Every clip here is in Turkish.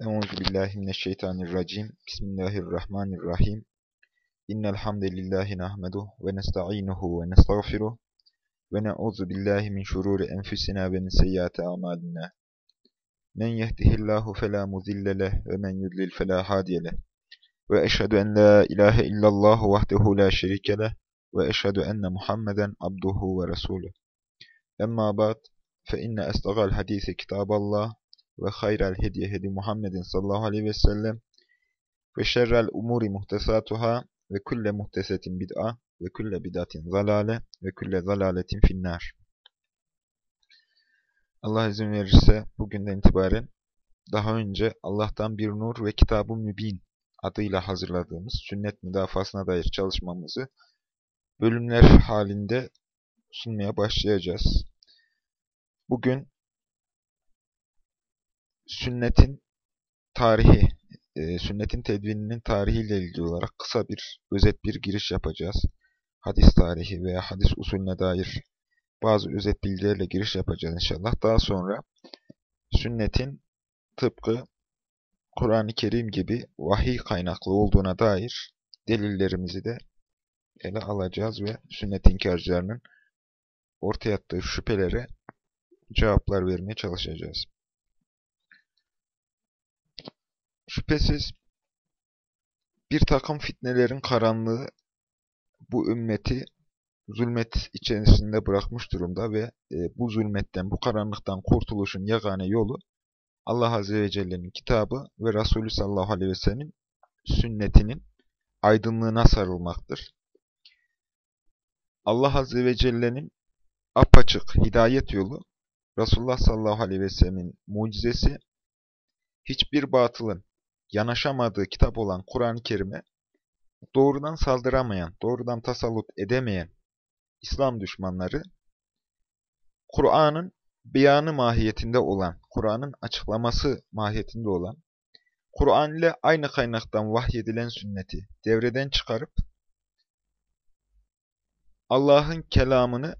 Euzu billahi mineşşeytanirracim. Bismillahirrahmanirrahim. İnnel hamdelellahi nahmeduhu ve nestainuhu ve nestağfiruh ve na'uzu billahi min şururi enfusina ve min seyyiati a'malina. Men yehdihillahu fela mudille leh ve men yudlil fela hadiye leh. Ve eşhedü en la ilahe illallah vahdehu la şerike leh ve eşhedü enne Muhammeden abduhu ve resuluh. Emma ba'd fe inne estağal hadisi kitaballah ve hayral hediye hedi Muhammedin sallallahu aleyhi ve sellem ve şerrel umuri muhtesatuhâ ve külle muhtesetin bid'a ve külle bid'atin zalale ve külle zalaletin finnâr. Allah izin verirse bugünden itibaren daha önce Allah'tan bir nur ve kitab-ı mübin adıyla hazırladığımız sünnet müdafasına dair çalışmamızı bölümler halinde sunmaya başlayacağız. Bugün sünnetin tarihi, e, sünnetin tedvininin tarihiyle ilgili olarak kısa bir, özet bir giriş yapacağız. Hadis tarihi veya hadis usulüne dair bazı özet bilgilerle giriş yapacağız inşallah. Daha sonra sünnetin tıpkı Kur'an-ı Kerim gibi vahiy kaynaklı olduğuna dair delillerimizi de ele alacağız ve sünnet inkarcılarının ortaya attığı şüphelere cevaplar vermeye çalışacağız. Şüphesiz bir takım fitnelerin karanlığı bu ümmeti zulmet içerisinde bırakmış durumda ve e, bu zulmetten, bu karanlıktan kurtuluşun yegane yolu Allah Azze ve Celle'nin kitabı ve Resulü sallallahu aleyhi ve sellemin sünnetinin aydınlığına sarılmaktır. Allah Azze ve Celle'nin apaçık hidayet yolu, Resulullah sallallahu aleyhi ve sellemin mucizesi, hiçbir batılın yanaşamadığı kitap olan Kur'an-ı Kerim'e doğrudan saldıramayan, doğrudan tasallut edemeyen İslam düşmanları, Kur'an'ın beyanı mahiyetinde olan, Kur'an'ın açıklaması mahiyetinde olan, Kur'an ile aynı kaynaktan vahyedilen sünneti devreden çıkarıp, Allah'ın kelamını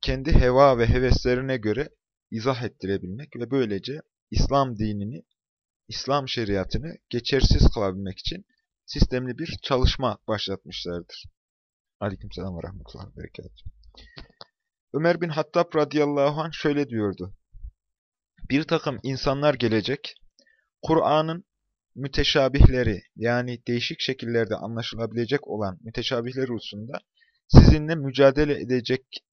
kendi heva ve heveslerine göre izah ettirebilmek ve böylece İslam dinini İslam şeriatını geçersiz kılabilmek için sistemli bir çalışma başlatmışlardır. Aleykümselam ve rahmetullah ve berekatuhu. Ömer bin Hattab radıyallahu anh şöyle diyordu. Bir takım insanlar gelecek, Kur'an'ın müteşabihleri yani değişik şekillerde anlaşılabilecek olan müteşabihleri hususunda sizinle mücadele edecek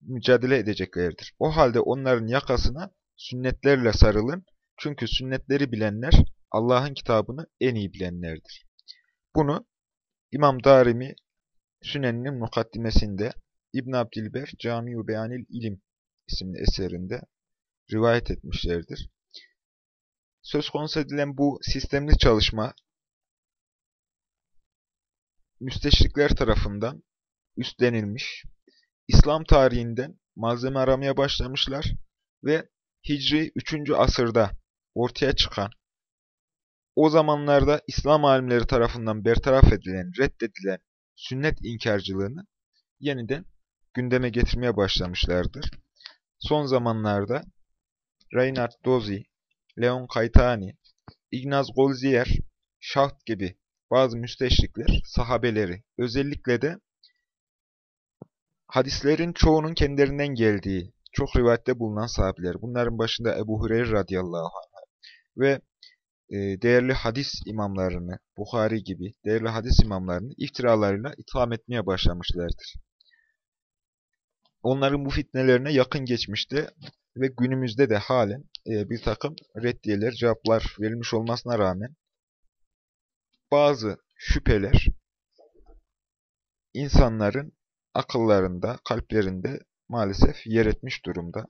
mücadele edeceklerdir. O halde onların yakasına sünnetlerle sarılın çünkü sünnetleri bilenler Allah'ın kitabını en iyi bilenlerdir. Bunu İmam Darimi Sünen'in mukaddimesinde İbn Abdilber Cami-u Beyanil İlim isimli eserinde rivayet etmişlerdir. Söz konusu edilen bu sistemli çalışma müsteşrikler tarafından üstlenilmiş, İslam tarihinden malzeme aramaya başlamışlar ve Hicri 3. asırda ortaya çıkan, o zamanlarda İslam alimleri tarafından bertaraf edilen, reddedilen sünnet inkarcılığını yeniden gündeme getirmeye başlamışlardır. Son zamanlarda Reinhard Dozi, Leon Kaytani, Ignaz Goldziher, Schacht gibi bazı müsteşrikler, sahabeleri, özellikle de hadislerin çoğunun kendilerinden geldiği, çok rivayette bulunan sahabeler. Bunların başında Ebu Hureyre radıyallahu anh ve e, değerli hadis imamlarını, Bukhari gibi değerli hadis imamlarını iftiralarıyla itham etmeye başlamışlardır. Onların bu fitnelerine yakın geçmişte ve günümüzde de halen e, bir takım reddiyeler, cevaplar verilmiş olmasına rağmen bazı şüpheler insanların akıllarında, kalplerinde maalesef yer etmiş durumda.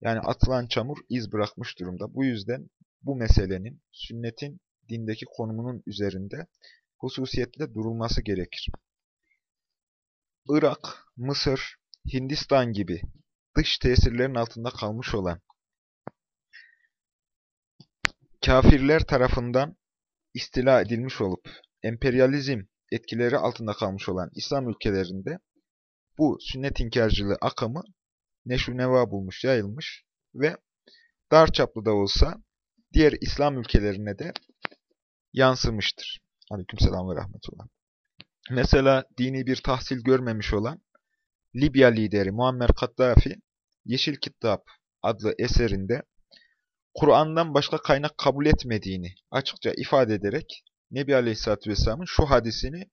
Yani atılan çamur iz bırakmış durumda. Bu yüzden bu meselenin, sünnetin dindeki konumunun üzerinde hususiyetle durulması gerekir. Irak, Mısır, Hindistan gibi dış tesirlerin altında kalmış olan kafirler tarafından istila edilmiş olup emperyalizm etkileri altında kalmış olan İslam ülkelerinde bu sünnet inkarcılığı akımı neşru neva bulmuş, yayılmış ve dar çaplı da olsa diğer İslam ülkelerine de yansımıştır. Aleykümselam ve rahmetullah. Mesela dini bir tahsil görmemiş olan Libya lideri Muammer Kaddafi, Yeşil Kitap adlı eserinde Kur'an'dan başka kaynak kabul etmediğini açıkça ifade ederek Nebi Aleyhisselatü Vesselam'ın şu hadisini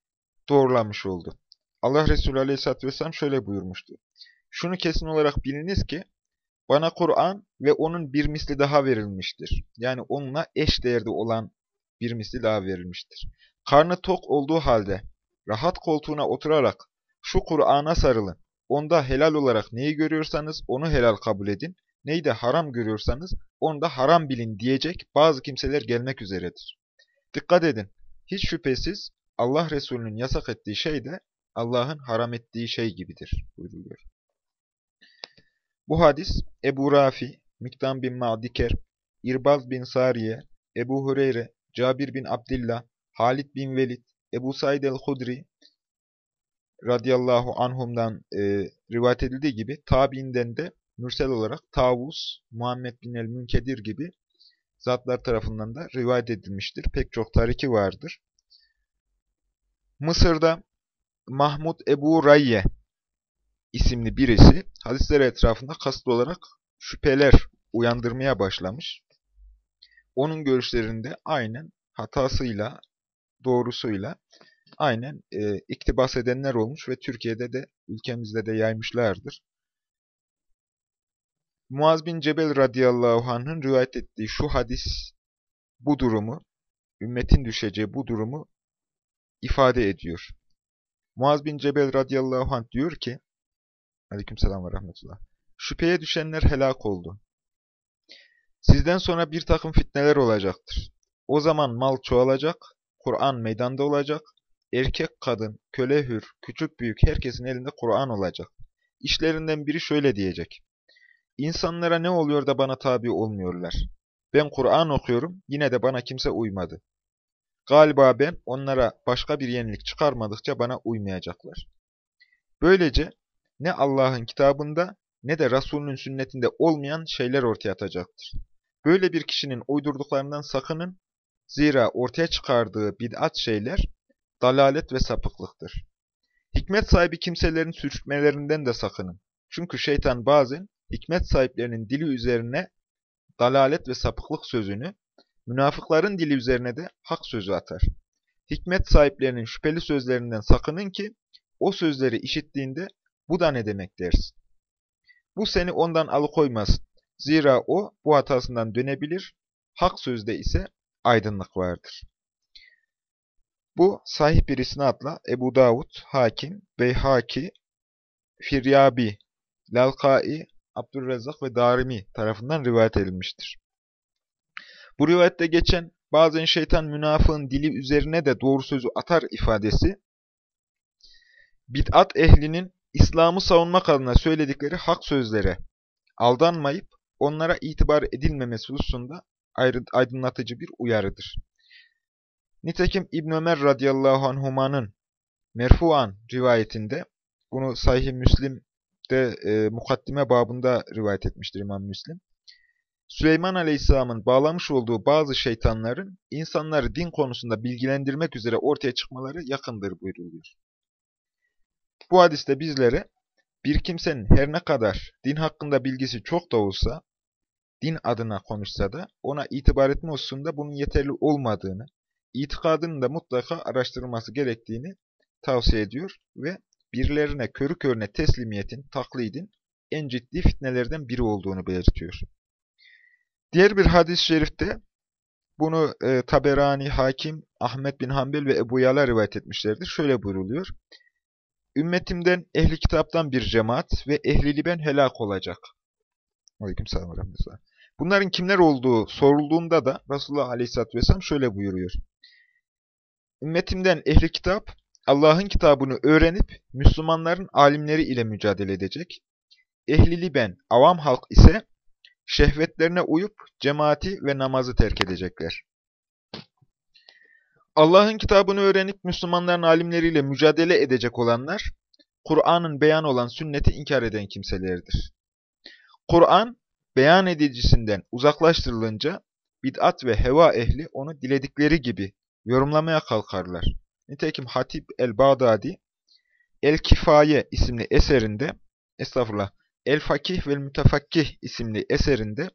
doğrulamış oldu. Allah Resulü Aleyhisselatü Vesselam şöyle buyurmuştu. Şunu kesin olarak biliniz ki, bana Kur'an ve onun bir misli daha verilmiştir. Yani onunla eş değerde olan bir misli daha verilmiştir. Karnı tok olduğu halde, rahat koltuğuna oturarak, şu Kur'an'a sarılın, onda helal olarak neyi görüyorsanız onu helal kabul edin, neyi de haram görüyorsanız onu da haram bilin diyecek bazı kimseler gelmek üzeredir. Dikkat edin, hiç şüphesiz Allah Resulü'nün yasak ettiği şey de Allah'ın haram ettiği şey gibidir buyruluyor. Bu hadis Ebu Rafi, Miktam bin Ma'diker, İrbaz bin Sariye, Ebu Hureyre, Cabir bin Abdillah, Halid bin Velid, Ebu Said el-Hudri radıyallahu anhumdan e, rivayet edildiği gibi tabiinden de mürsel olarak Tavus, Muhammed bin el-Münkedir gibi zatlar tarafından da rivayet edilmiştir. Pek çok tariki vardır. Mısır'da Mahmud Ebu Rayye isimli birisi hadisler etrafında kasıtlı olarak şüpheler uyandırmaya başlamış. Onun görüşlerinde aynen hatasıyla, doğrusuyla aynen e, iktibas edenler olmuş ve Türkiye'de de ülkemizde de yaymışlardır. Muaz bin Cebel radıyallahu anh'ın rivayet ettiği şu hadis bu durumu, ümmetin düşeceği bu durumu ifade ediyor. Muaz bin Cebel radıyallahu anh diyor ki, aleykümselam ve rahmetullah, şüpheye düşenler helak oldu. Sizden sonra bir takım fitneler olacaktır. O zaman mal çoğalacak, Kur'an meydanda olacak, erkek, kadın, köle, hür, küçük, büyük herkesin elinde Kur'an olacak. İşlerinden biri şöyle diyecek. İnsanlara ne oluyor da bana tabi olmuyorlar? Ben Kur'an okuyorum, yine de bana kimse uymadı. Galiba ben onlara başka bir yenilik çıkarmadıkça bana uymayacaklar. Böylece ne Allah'ın kitabında ne de Resulünün sünnetinde olmayan şeyler ortaya atacaktır. Böyle bir kişinin uydurduklarından sakının. Zira ortaya çıkardığı bid'at şeyler dalalet ve sapıklıktır. Hikmet sahibi kimselerin sürçmelerinden de sakının. Çünkü şeytan bazen hikmet sahiplerinin dili üzerine dalalet ve sapıklık sözünü, münafıkların dili üzerine de hak sözü atar. Hikmet sahiplerinin şüpheli sözlerinden sakının ki, o sözleri işittiğinde bu da ne demek dersin. Bu seni ondan alıkoymaz. Zira o bu hatasından dönebilir, hak sözde ise aydınlık vardır. Bu sahih bir isnatla Ebu Davud, Hakim, Beyhaki, Firyabi, Lalkai, Abdurrezzak ve Darimi tarafından rivayet edilmiştir. Bu rivayette geçen bazen şeytan münafığın dili üzerine de doğru sözü atar ifadesi, bid'at ehlinin İslam'ı savunmak adına söyledikleri hak sözlere aldanmayıp onlara itibar edilmemesi hususunda aydınlatıcı bir uyarıdır. Nitekim İbn Ömer radıyallahu anhumanın merfuan rivayetinde bunu Sahih Müslim'de e, mukaddime babında rivayet etmiştir İmam Müslim. Süleyman Aleyhisselam'ın bağlamış olduğu bazı şeytanların insanları din konusunda bilgilendirmek üzere ortaya çıkmaları yakındır buyruluyor. Bu hadiste bizlere bir kimsenin her ne kadar din hakkında bilgisi çok da olsa, din adına konuşsa da ona itibar etme hususunda bunun yeterli olmadığını, itikadının da mutlaka araştırılması gerektiğini tavsiye ediyor ve birilerine körü körüne teslimiyetin, taklidin en ciddi fitnelerden biri olduğunu belirtiyor. Diğer bir hadis-i şerifte bunu e, Taberani, Hakim, Ahmet bin Hanbel ve Ebu Yala rivayet etmişlerdir. Şöyle buyruluyor. Ümmetimden ehli kitaptan bir cemaat ve ehli liben helak olacak. Aleykümselam ve. Bunların kimler olduğu sorulduğunda da Resulullah Aleyhisselatü Vesselam şöyle buyuruyor. Ümmetimden ehli kitap Allah'ın kitabını öğrenip Müslümanların alimleri ile mücadele edecek. Ehli liben, avam halk ise şehvetlerine uyup cemaati ve namazı terk edecekler. Allah'ın kitabını öğrenip Müslümanların alimleriyle mücadele edecek olanlar, Kur'an'ın beyan olan sünneti inkar eden kimselerdir. Kur'an, beyan edicisinden uzaklaştırılınca, bid'at ve heva ehli onu diledikleri gibi yorumlamaya kalkarlar. Nitekim Hatip el-Bağdadi El-Kifaye isimli eserinde, estağfurullah, El-Fakih ve Mütefakkih isimli eserinde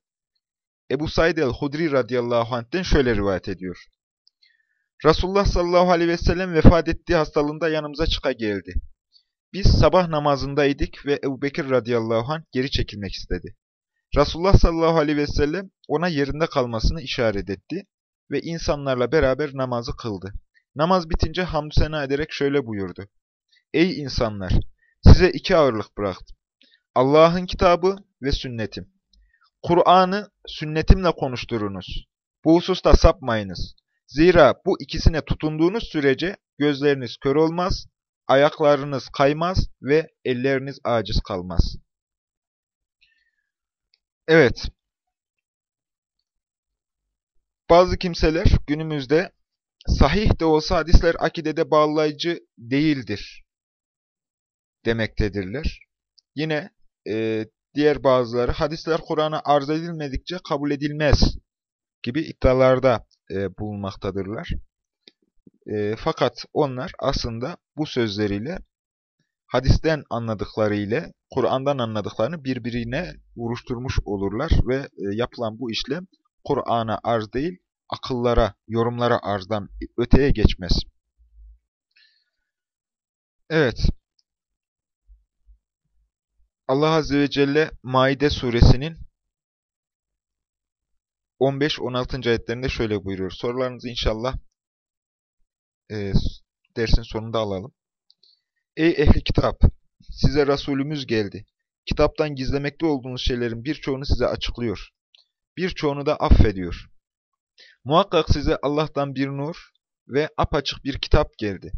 Ebu Said el-Hudri radıyallahu anh'ten şöyle rivayet ediyor. Resulullah sallallahu aleyhi ve sellem vefat ettiği hastalığında yanımıza çıka geldi. Biz sabah namazındaydık ve Ebu Bekir radıyallahu anh geri çekilmek istedi. Resulullah sallallahu aleyhi ve sellem ona yerinde kalmasını işaret etti ve insanlarla beraber namazı kıldı. Namaz bitince hamdü sena ederek şöyle buyurdu. Ey insanlar! Size iki ağırlık bıraktım. Allah'ın kitabı ve sünnetim. Kur'an'ı sünnetimle konuşturunuz. Bu hususta sapmayınız. Zira bu ikisine tutunduğunuz sürece gözleriniz kör olmaz, ayaklarınız kaymaz ve elleriniz aciz kalmaz. Evet. Bazı kimseler günümüzde sahih de olsa hadisler akidede bağlayıcı değildir demektedirler. Yine e, diğer bazıları hadisler Kur'an'a arz edilmedikçe kabul edilmez gibi iddialarda e, bulunmaktadırlar. E, fakat onlar aslında bu sözleriyle hadisten anladıkları ile Kur'an'dan anladıklarını birbirine vuruşturmuş olurlar ve e, yapılan bu işlem Kur'an'a arz değil, akıllara, yorumlara arzdan öteye geçmez. Evet. Allah Azze ve Celle Maide suresinin 15-16. ayetlerinde şöyle buyuruyor. Sorularınızı inşallah e, dersin sonunda alalım. Ey ehli kitap! Size Resulümüz geldi. Kitaptan gizlemekte olduğunuz şeylerin birçoğunu size açıklıyor. Birçoğunu da affediyor. Muhakkak size Allah'tan bir nur ve apaçık bir kitap geldi.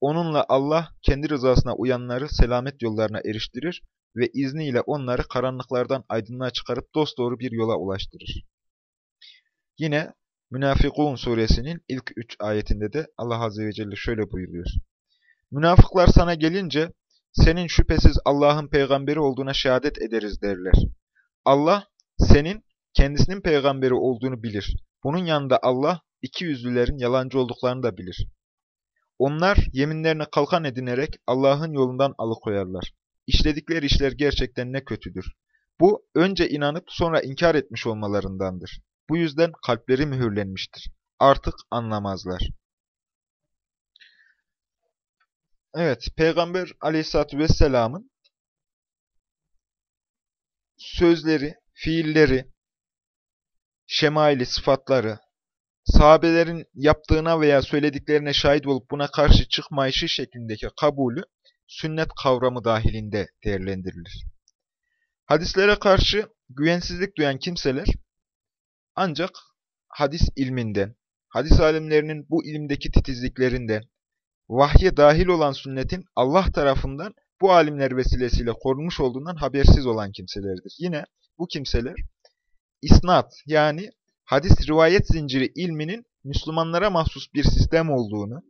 Onunla Allah kendi rızasına uyanları selamet yollarına eriştirir ve izniyle onları karanlıklardan aydınlığa çıkarıp dosdoğru bir yola ulaştırır. Yine Münafikun suresinin ilk üç ayetinde de Allah Azze ve Celle şöyle buyuruyor. Münafıklar sana gelince senin şüphesiz Allah'ın peygamberi olduğuna şehadet ederiz derler. Allah senin kendisinin peygamberi olduğunu bilir. Bunun yanında Allah iki yüzlülerin yalancı olduklarını da bilir. Onlar yeminlerine kalkan edinerek Allah'ın yolundan alıkoyarlar. İşledikleri işler gerçekten ne kötüdür. Bu önce inanıp sonra inkar etmiş olmalarındandır. Bu yüzden kalpleri mühürlenmiştir. Artık anlamazlar. Evet, Peygamber aleyhissalatü vesselamın sözleri, fiilleri, şemaili sıfatları, sahabelerin yaptığına veya söylediklerine şahit olup buna karşı çıkmayışı şeklindeki kabulü sünnet kavramı dahilinde değerlendirilir. Hadislere karşı güvensizlik duyan kimseler ancak hadis ilminden, hadis alimlerinin bu ilimdeki titizliklerinden, vahye dahil olan sünnetin Allah tarafından bu alimler vesilesiyle korunmuş olduğundan habersiz olan kimselerdir. Yine bu kimseler isnat yani hadis rivayet zinciri ilminin Müslümanlara mahsus bir sistem olduğunu,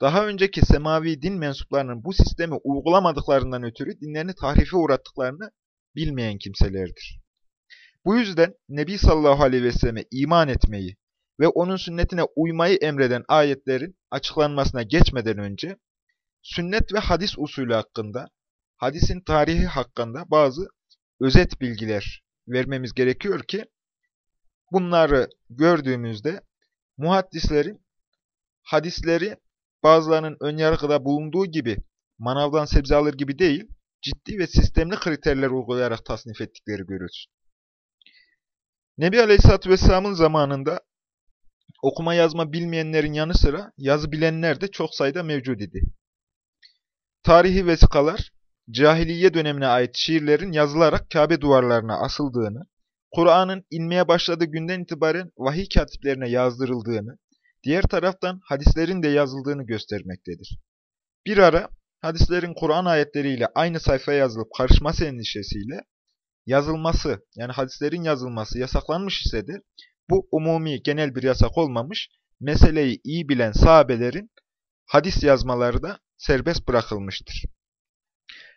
daha önceki semavi din mensuplarının bu sistemi uygulamadıklarından ötürü dinlerini tahrife uğrattıklarını bilmeyen kimselerdir. Bu yüzden Nebi sallallahu aleyhi ve selleme iman etmeyi ve onun sünnetine uymayı emreden ayetlerin açıklanmasına geçmeden önce sünnet ve hadis usulü hakkında, hadisin tarihi hakkında bazı özet bilgiler vermemiz gerekiyor ki bunları gördüğümüzde muhaddislerin hadisleri bazılarının önyargıda bulunduğu gibi manavdan sebze alır gibi değil, ciddi ve sistemli kriterler uygulayarak tasnif ettikleri görürüz. Nebi Aleyhisselatü Vesselam'ın zamanında okuma yazma bilmeyenlerin yanı sıra yazı bilenler de çok sayıda mevcud idi. Tarihi vesikalar, cahiliye dönemine ait şiirlerin yazılarak Kabe duvarlarına asıldığını, Kur'an'ın inmeye başladığı günden itibaren vahiy katiplerine yazdırıldığını, diğer taraftan hadislerin de yazıldığını göstermektedir. Bir ara hadislerin Kur'an ayetleriyle aynı sayfaya yazılıp karışması endişesiyle yazılması yani hadislerin yazılması yasaklanmış ise de bu umumi genel bir yasak olmamış, meseleyi iyi bilen sahabelerin hadis yazmaları da serbest bırakılmıştır.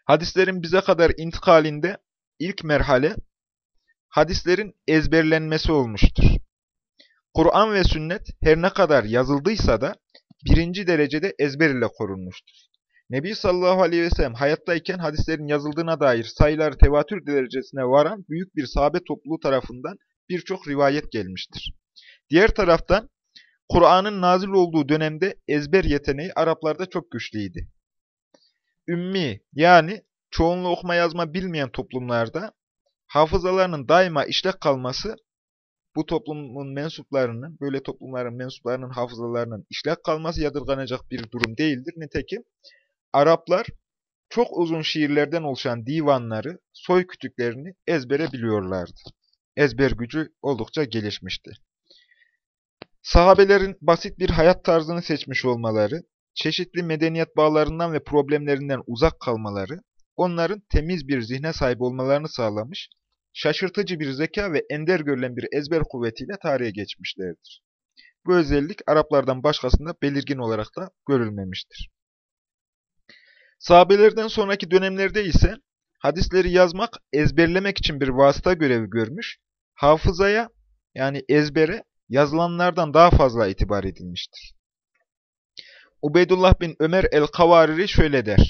Hadislerin bize kadar intikalinde ilk merhale hadislerin ezberlenmesi olmuştur. Kur'an ve sünnet her ne kadar yazıldıysa da birinci derecede ezber ile korunmuştur. Nebi sallallahu aleyhi ve sellem hayattayken hadislerin yazıldığına dair sayıları tevatür derecesine varan büyük bir sahabe topluluğu tarafından birçok rivayet gelmiştir. Diğer taraftan Kur'an'ın nazil olduğu dönemde ezber yeteneği Araplarda çok güçlüydü. Ümmi yani çoğunluğu okuma yazma bilmeyen toplumlarda hafızalarının daima işlek kalması bu toplumun mensuplarının, böyle toplumların mensuplarının hafızalarının işlek kalması yadırganacak bir durum değildir. Nitekim Araplar çok uzun şiirlerden oluşan divanları, soy kütüklerini ezbere biliyorlardı. Ezber gücü oldukça gelişmişti. Sahabelerin basit bir hayat tarzını seçmiş olmaları, çeşitli medeniyet bağlarından ve problemlerinden uzak kalmaları, onların temiz bir zihne sahip olmalarını sağlamış, şaşırtıcı bir zeka ve ender görülen bir ezber kuvvetiyle tarihe geçmişlerdir. Bu özellik Araplardan başkasında belirgin olarak da görülmemiştir. Sahabelerden sonraki dönemlerde ise hadisleri yazmak, ezberlemek için bir vasıta görevi görmüş, hafızaya yani ezbere yazılanlardan daha fazla itibar edilmiştir. Ubeydullah bin Ömer el-Kavariri şöyle der.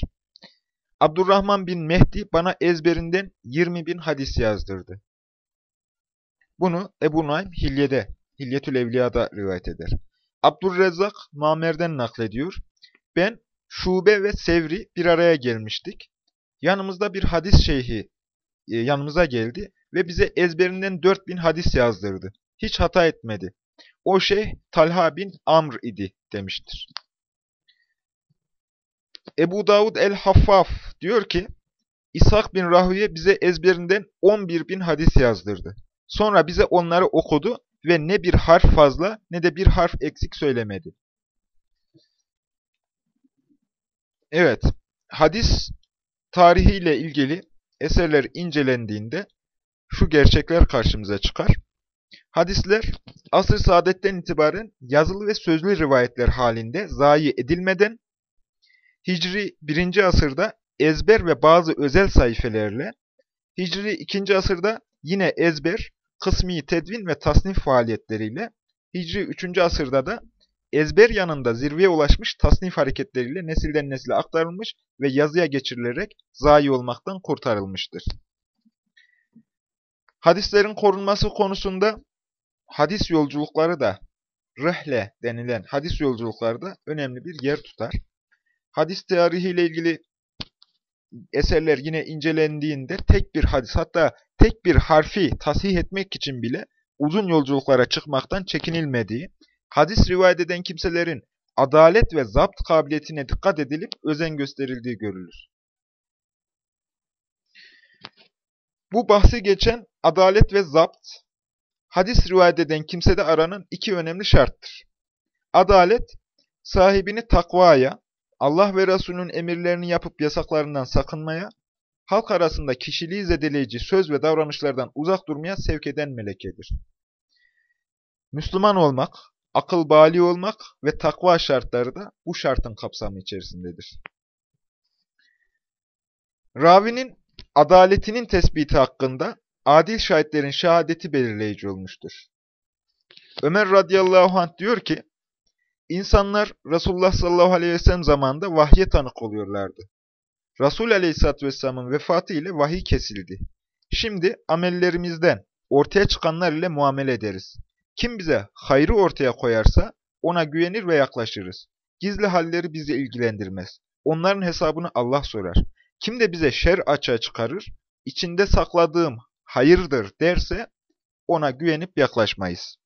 Abdurrahman bin Mehdi bana ezberinden 20 bin hadis yazdırdı. Bunu Ebu Naim Hilye'de, Hilyetül Evliya'da rivayet eder. Abdurrezzak Mamer'den naklediyor. Ben Şube ve Sevri bir araya gelmiştik. Yanımızda bir hadis şeyhi e, yanımıza geldi ve bize ezberinden 4000 hadis yazdırdı. Hiç hata etmedi. O şey Talha bin Amr idi demiştir. Ebu Davud el-Haffaf diyor ki, İshak bin Rahüye bize ezberinden 11 bin hadis yazdırdı. Sonra bize onları okudu ve ne bir harf fazla ne de bir harf eksik söylemedi. Evet, hadis tarihiyle ilgili eserler incelendiğinde şu gerçekler karşımıza çıkar. Hadisler asr saadetten itibaren yazılı ve sözlü rivayetler halinde zayi edilmeden Hicri 1. asırda ezber ve bazı özel sayfelerle, Hicri 2. asırda yine ezber, kısmi tedvin ve tasnif faaliyetleriyle, Hicri 3. asırda da ezber yanında zirveye ulaşmış tasnif hareketleriyle nesilden nesile aktarılmış ve yazıya geçirilerek zayi olmaktan kurtarılmıştır. Hadislerin korunması konusunda hadis yolculukları da rehle denilen hadis yolculukları da önemli bir yer tutar. Hadis tarihiyle ilgili eserler yine incelendiğinde tek bir hadis hatta tek bir harfi tasih etmek için bile uzun yolculuklara çıkmaktan çekinilmediği, hadis rivayet eden kimselerin adalet ve zapt kabiliyetine dikkat edilip özen gösterildiği görülür. Bu bahsi geçen adalet ve zapt, hadis rivayet eden kimsede aranan iki önemli şarttır. Adalet, sahibini takvaya, Allah ve Resulünün emirlerini yapıp yasaklarından sakınmaya, halk arasında kişiliği zedeleyici söz ve davranışlardan uzak durmaya sevk eden melekedir. Müslüman olmak, akıl bali olmak ve takva şartları da bu şartın kapsamı içerisindedir. Ravinin adaletinin tespiti hakkında adil şahitlerin şehadeti belirleyici olmuştur. Ömer radıyallahu anh diyor ki, İnsanlar Resulullah sallallahu aleyhi ve sellem zamanında vahye tanık oluyorlardı. Resul aleyhisselatü vesselamın vefatı ile vahiy kesildi. Şimdi amellerimizden ortaya çıkanlar ile muamele ederiz. Kim bize hayrı ortaya koyarsa ona güvenir ve yaklaşırız. Gizli halleri bizi ilgilendirmez. Onların hesabını Allah sorar. Kim de bize şer açığa çıkarır, içinde sakladığım hayırdır derse ona güvenip yaklaşmayız.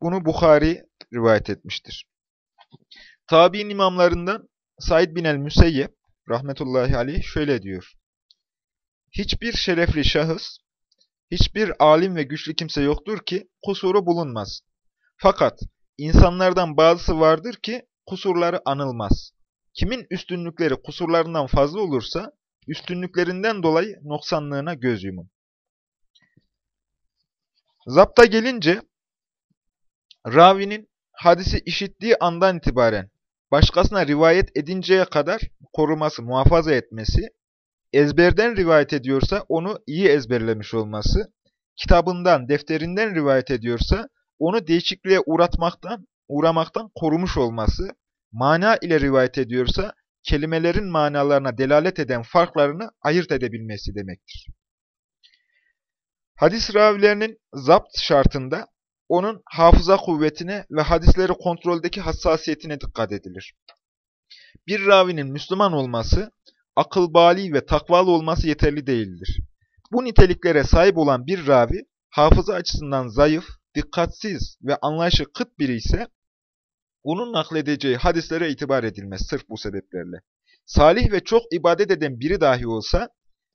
Bunu Bukhari rivayet etmiştir. Tabi'in imamlarından Said bin el-Müseyyep rahmetullahi aleyh şöyle diyor. Hiçbir şerefli şahıs, hiçbir alim ve güçlü kimse yoktur ki kusuru bulunmaz. Fakat insanlardan bazısı vardır ki kusurları anılmaz. Kimin üstünlükleri kusurlarından fazla olursa, üstünlüklerinden dolayı noksanlığına göz yumun. Zapta gelince, ravinin hadisi işittiği andan itibaren başkasına rivayet edinceye kadar koruması, muhafaza etmesi, ezberden rivayet ediyorsa onu iyi ezberlemiş olması, kitabından, defterinden rivayet ediyorsa onu değişikliğe uğratmaktan, uğramaktan korumuş olması, mana ile rivayet ediyorsa, kelimelerin manalarına delalet eden farklarını ayırt edebilmesi demektir. Hadis ravilerinin zapt şartında onun hafıza kuvvetine ve hadisleri kontroldeki hassasiyetine dikkat edilir. Bir ravinin Müslüman olması, akıl bali ve takvalı olması yeterli değildir. Bu niteliklere sahip olan bir ravi, hafıza açısından zayıf, dikkatsiz ve anlayışı kıt biri ise, onun nakledeceği hadislere itibar edilmez sırf bu sebeplerle. Salih ve çok ibadet eden biri dahi olsa,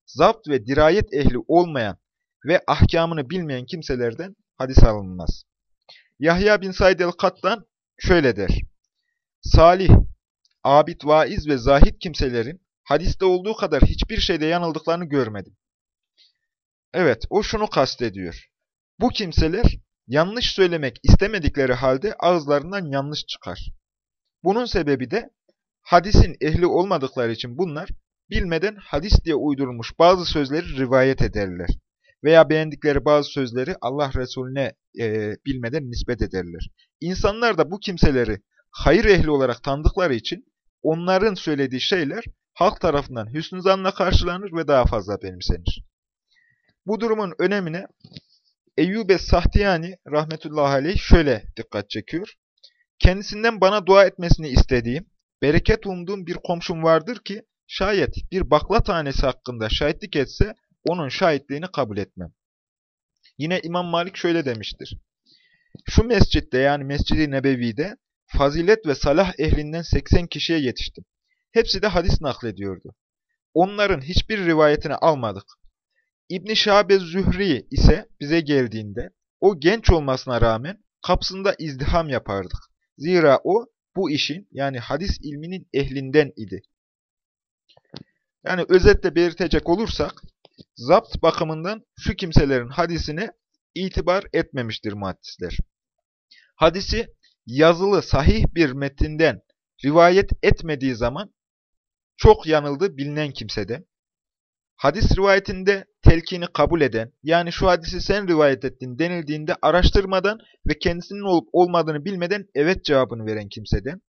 zapt ve dirayet ehli olmayan ve ahkamını bilmeyen kimselerden hadis alınmaz. Yahya bin Said el-Kat'tan şöyle der. Salih, abid, vaiz ve zahid kimselerin hadiste olduğu kadar hiçbir şeyde yanıldıklarını görmedim. Evet, o şunu kastediyor. Bu kimseler yanlış söylemek istemedikleri halde ağızlarından yanlış çıkar. Bunun sebebi de hadisin ehli olmadıkları için bunlar bilmeden hadis diye uydurulmuş bazı sözleri rivayet ederler. Veya beğendikleri bazı sözleri Allah Resulüne e, bilmeden nispet ederler. İnsanlar da bu kimseleri hayır ehli olarak tanıdıkları için onların söylediği şeyler halk tarafından hüsnü zanla karşılanır ve daha fazla benimsenir. Bu durumun önemine Eyyube Sahtiyani rahmetullahi aleyh şöyle dikkat çekiyor. Kendisinden bana dua etmesini istediğim, bereket umduğum bir komşum vardır ki şayet bir bakla tanesi hakkında şahitlik etse onun şahitliğini kabul etmem. Yine İmam Malik şöyle demiştir. Şu mescitte yani Mescid-i Nebevi'de fazilet ve salah ehlinden 80 kişiye yetiştim. Hepsi de hadis naklediyordu. Onların hiçbir rivayetini almadık. İbn-i Şabe Zühri ise bize geldiğinde o genç olmasına rağmen kapsında izdiham yapardık. Zira o bu işin yani hadis ilminin ehlinden idi. Yani özetle belirtecek olursak zapt bakımından şu kimselerin hadisine itibar etmemiştir muhaddisler. Hadisi yazılı sahih bir metinden rivayet etmediği zaman çok yanıldı bilinen kimsede. Hadis rivayetinde telkini kabul eden, yani şu hadisi sen rivayet ettin denildiğinde araştırmadan ve kendisinin olup olmadığını bilmeden evet cevabını veren kimseden.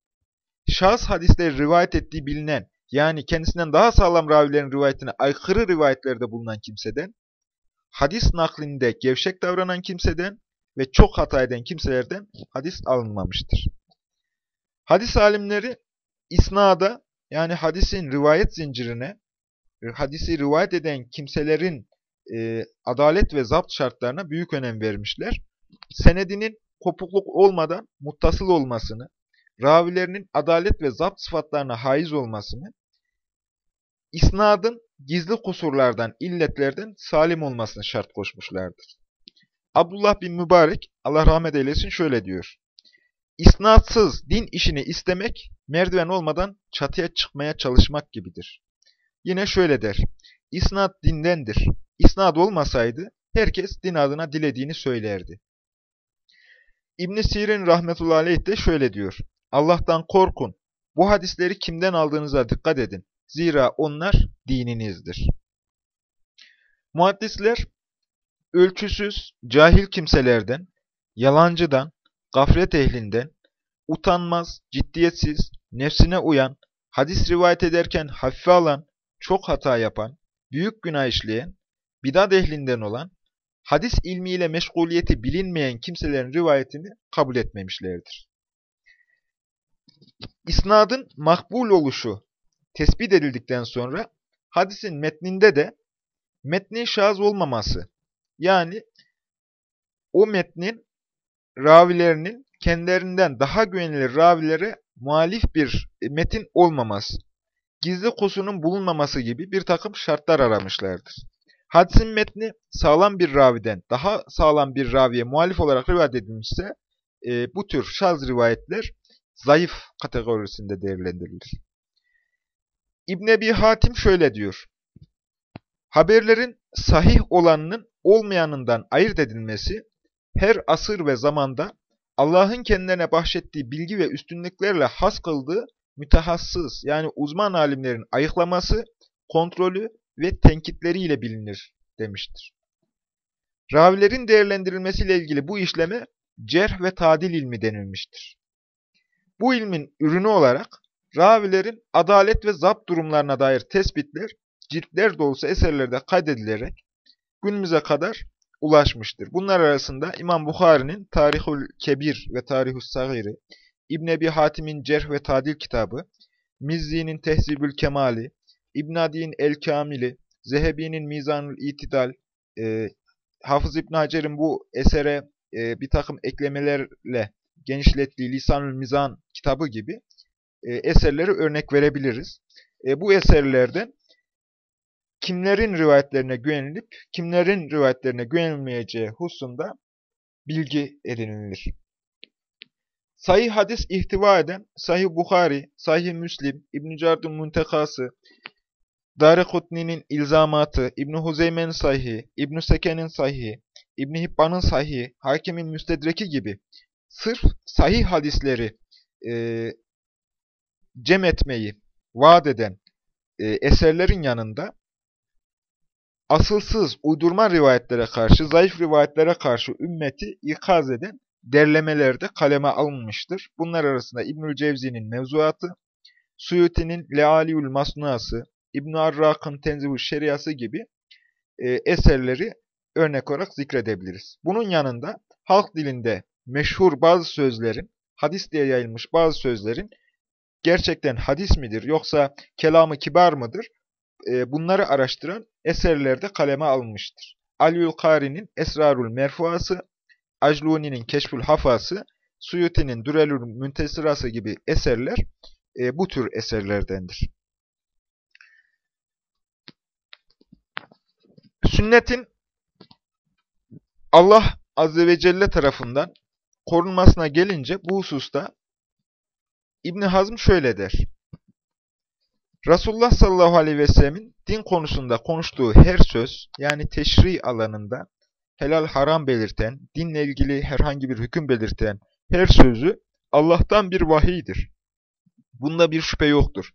Şahıs hadisleri rivayet ettiği bilinen, yani kendisinden daha sağlam ravilerin rivayetine aykırı rivayetlerde bulunan kimseden, hadis naklinde gevşek davranan kimseden ve çok hata eden kimselerden hadis alınmamıştır. Hadis alimleri isnada yani hadisin rivayet zincirine, hadisi rivayet eden kimselerin e, adalet ve zapt şartlarına büyük önem vermişler. Senedinin kopukluk olmadan muttasıl olmasını, ravilerinin adalet ve zapt sıfatlarına haiz olmasını, isnadın gizli kusurlardan, illetlerden salim olmasını şart koşmuşlardır. Abdullah bin Mübarek, Allah rahmet eylesin şöyle diyor. İsnatsız din işini istemek, merdiven olmadan çatıya çıkmaya çalışmak gibidir. Yine şöyle der. İsnat dindendir. İsnat olmasaydı herkes din adına dilediğini söylerdi. İbn Sirin rahmetullahi aleyh de şöyle diyor. Allah'tan korkun. Bu hadisleri kimden aldığınıza dikkat edin. Zira onlar dininizdir. Muhaddisler ölçüsüz, cahil kimselerden, yalancıdan, gaflet ehlinden, utanmaz, ciddiyetsiz, nefsine uyan, hadis rivayet ederken hafife alan, çok hata yapan, büyük günah işleyen, bidat ehlinden olan, hadis ilmiyle meşguliyeti bilinmeyen kimselerin rivayetini kabul etmemişlerdir. İsnadın makbul oluşu tespit edildikten sonra hadisin metninde de metnin şaz olmaması yani o metnin ravilerinin kendilerinden daha güvenilir ravilere muhalif bir metin olmaması, gizli kusurun bulunmaması gibi bir takım şartlar aramışlardır. Hadisin metni sağlam bir raviden daha sağlam bir raviye muhalif olarak rivayet edilmişse e, bu tür şaz rivayetler zayıf kategorisinde değerlendirilir. İbn Ebi Hatim şöyle diyor. Haberlerin sahih olanının olmayanından ayırt edilmesi her asır ve zamanda Allah'ın kendilerine bahşettiği bilgi ve üstünlüklerle has kıldığı mütehassıs yani uzman alimlerin ayıklaması, kontrolü ve tenkitleriyle bilinir demiştir. Ravilerin değerlendirilmesiyle ilgili bu işleme cerh ve tadil ilmi denilmiştir. Bu ilmin ürünü olarak ravilerin adalet ve zapt durumlarına dair tespitler, ciltler dolusu eserlerde kaydedilerek günümüze kadar ulaşmıştır. Bunlar arasında İmam Bukhari'nin Tarihul Kebir ve Tarihus Sagiri, İbn Ebi Hatim'in Cerh ve Tadil kitabı, Mizzi'nin Tehzibül Kemali, İbn Adi'nin El Kamili, Zehebi'nin Mizanul İtidal, e, Hafız İbn Hacer'in bu esere e, bir takım eklemelerle genişlettiği Lisanül Mizan kitabı gibi e, eserleri örnek verebiliriz. E, bu eserlerden kimlerin rivayetlerine güvenilip kimlerin rivayetlerine güvenilmeyeceği hususunda bilgi edinilir. Sahih hadis ihtiva eden Sahih Bukhari, Sahih Müslim, İbn-i Card'ın Muntekası, Darikutni'nin İlzamatı, İbn-i Huzeyme'nin Sahih, İbn-i Seken'in Sahih, İbn Hibban'ın Sahih, Hakim'in Müstedreki gibi sırf sahih hadisleri e, cem etmeyi vaat eden e, eserlerin yanında asılsız, uydurma rivayetlere karşı, zayıf rivayetlere karşı ümmeti ikaz eden derlemeler de kaleme alınmıştır. Bunlar arasında İbnül Cevzi'nin Mevzuatı, Suyuti'nin Lealiül Masnuası, İbn Arrak'ın Tenzivül Şeriası gibi e, eserleri örnek olarak zikredebiliriz. Bunun yanında halk dilinde meşhur bazı sözlerin, hadis diye yayılmış bazı sözlerin gerçekten hadis midir yoksa kelamı kibar mıdır? E, bunları araştıran eserlerde kaleme alınmıştır. Aliül Kari'nin Esrarul Merfuası, Acluni'nin Keşfül Hafası, Suyuti'nin Durelül Müntesirası gibi eserler e, bu tür eserlerdendir. Sünnetin Allah Azze ve Celle tarafından korunmasına gelince bu hususta İbni Hazm şöyle der. Resulullah sallallahu aleyhi ve sellemin din konusunda konuştuğu her söz, yani teşri alanında helal haram belirten, dinle ilgili herhangi bir hüküm belirten her sözü Allah'tan bir vahiydir. Bunda bir şüphe yoktur.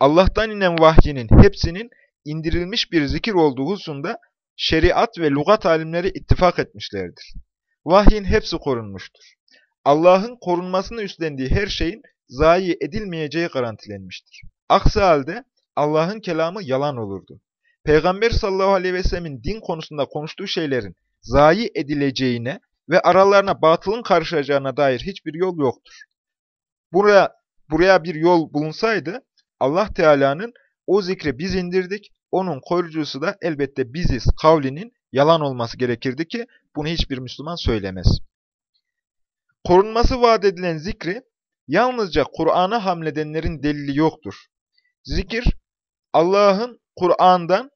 Allah'tan inen vahyinin hepsinin indirilmiş bir zikir olduğu hususunda şeriat ve lugat alimleri ittifak etmişlerdir. Vahyin hepsi korunmuştur. Allah'ın korunmasını üstlendiği her şeyin zayi edilmeyeceği garantilenmiştir. Aksi halde Allah'ın kelamı yalan olurdu. Peygamber sallallahu aleyhi ve sellemin din konusunda konuştuğu şeylerin zayi edileceğine ve aralarına batılın karışacağına dair hiçbir yol yoktur. Buraya, buraya bir yol bulunsaydı Allah Teala'nın o zikri biz indirdik, onun koruyucusu da elbette biziz kavlinin yalan olması gerekirdi ki bunu hiçbir Müslüman söylemez. Korunması vaat edilen zikri yalnızca Kur'an'a hamledenlerin delili yoktur. Zikir, Allah'ın Kur'an'dan,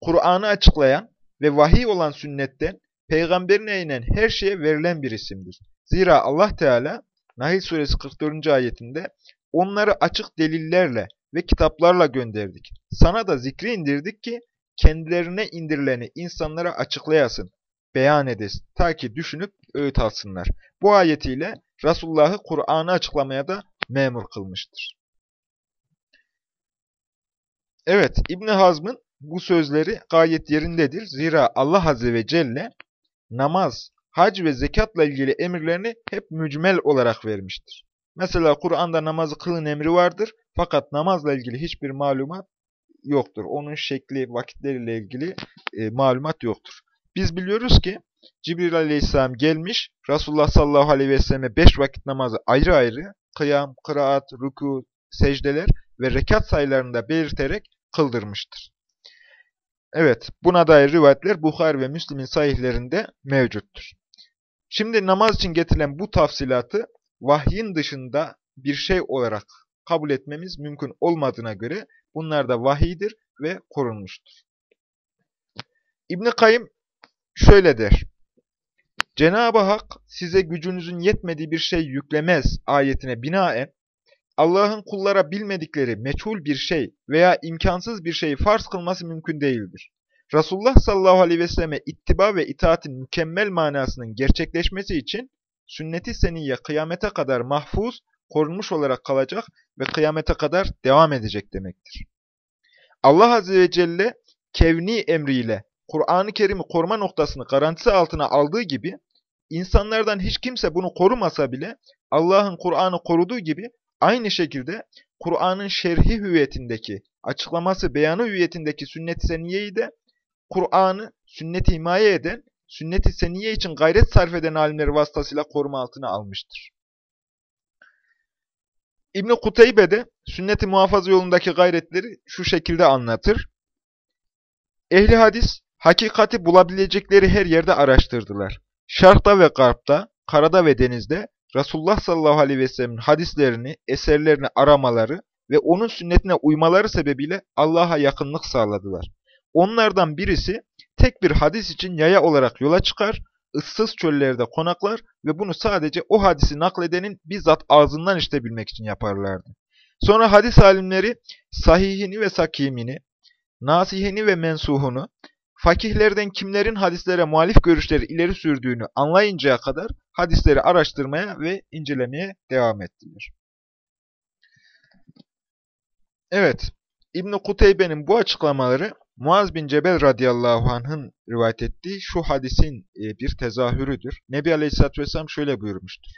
Kur'an'ı açıklayan ve vahiy olan sünnetten, peygamberine inen her şeye verilen bir isimdir. Zira Allah Teala, Nahil suresi 44. ayetinde, onları açık delillerle ve kitaplarla gönderdik. Sana da zikri indirdik ki, kendilerine indirileni insanlara açıklayasın, beyan edesin. Ta ki düşünüp öğüt alsınlar. Bu ayetiyle Resulullah'ı Kur'an'ı açıklamaya da memur kılmıştır. Evet, İbn Hazm'ın bu sözleri gayet yerindedir. Zira Allah Azze ve Celle namaz, hac ve zekatla ilgili emirlerini hep mücmel olarak vermiştir. Mesela Kur'an'da namazı kılın emri vardır fakat namazla ilgili hiçbir malumat yoktur. Onun şekli, vakitleriyle ilgili e, malumat yoktur. Biz biliyoruz ki Cibril aleyhisselam gelmiş, Resulullah sallallahu aleyhi ve selleme beş vakit namazı ayrı ayrı, kıyam, kıraat, ruku, secdeler ve rekat sayılarında belirterek kıldırmıştır. Evet, buna dair rivayetler Bukhari ve Müslim'in sahihlerinde mevcuttur. Şimdi namaz için getirilen bu tafsilatı vahyin dışında bir şey olarak kabul etmemiz mümkün olmadığına göre bunlar da vahidir ve korunmuştur. İbn-i Kayyım şöyle der. Cenab-ı Hak size gücünüzün yetmediği bir şey yüklemez ayetine binaen Allah'ın kullara bilmedikleri meçhul bir şey veya imkansız bir şeyi farz kılması mümkün değildir. Resulullah sallallahu aleyhi ve selleme ittiba ve itaatin mükemmel manasının gerçekleşmesi için sünnet-i seniyye kıyamete kadar mahfuz, korunmuş olarak kalacak ve kıyamete kadar devam edecek demektir. Allah azze ve celle kevni emriyle Kur'an-ı Kerim'i koruma noktasını garantisi altına aldığı gibi insanlardan hiç kimse bunu korumasa bile Allah'ın Kur'an'ı koruduğu gibi aynı şekilde Kur'an'ın şerhi hüviyetindeki, açıklaması, beyanı hüviyetindeki sünnet-i seniyeyi de Kur'an'ı sünnet-i himaye eden, sünnet-i seniye için gayret sarf eden alimleri vasıtasıyla koruma altına almıştır. İbn-i Kuteybe de sünnet-i muhafaza yolundaki gayretleri şu şekilde anlatır. Ehli hadis, hakikati bulabilecekleri her yerde araştırdılar. Şarkta ve garpta, karada ve denizde Resulullah sallallahu aleyhi ve sellem'in hadislerini, eserlerini aramaları ve onun sünnetine uymaları sebebiyle Allah'a yakınlık sağladılar. Onlardan birisi tek bir hadis için yaya olarak yola çıkar, ıssız çöllerde konaklar ve bunu sadece o hadisi nakledenin bizzat ağzından işitebilmek için yaparlardı. Sonra hadis alimleri sahihini ve sakimini, nasihini ve mensuhunu, fakihlerden kimlerin hadislere muhalif görüşleri ileri sürdüğünü anlayıncaya kadar hadisleri araştırmaya ve incelemeye devam ettiler. Evet, İbn-i Kuteybe'nin bu açıklamaları Muaz bin Cebel radıyallahu anh'ın rivayet ettiği şu hadisin e, bir tezahürüdür. Nebi Aleyhisselatü Vesselam şöyle buyurmuştur.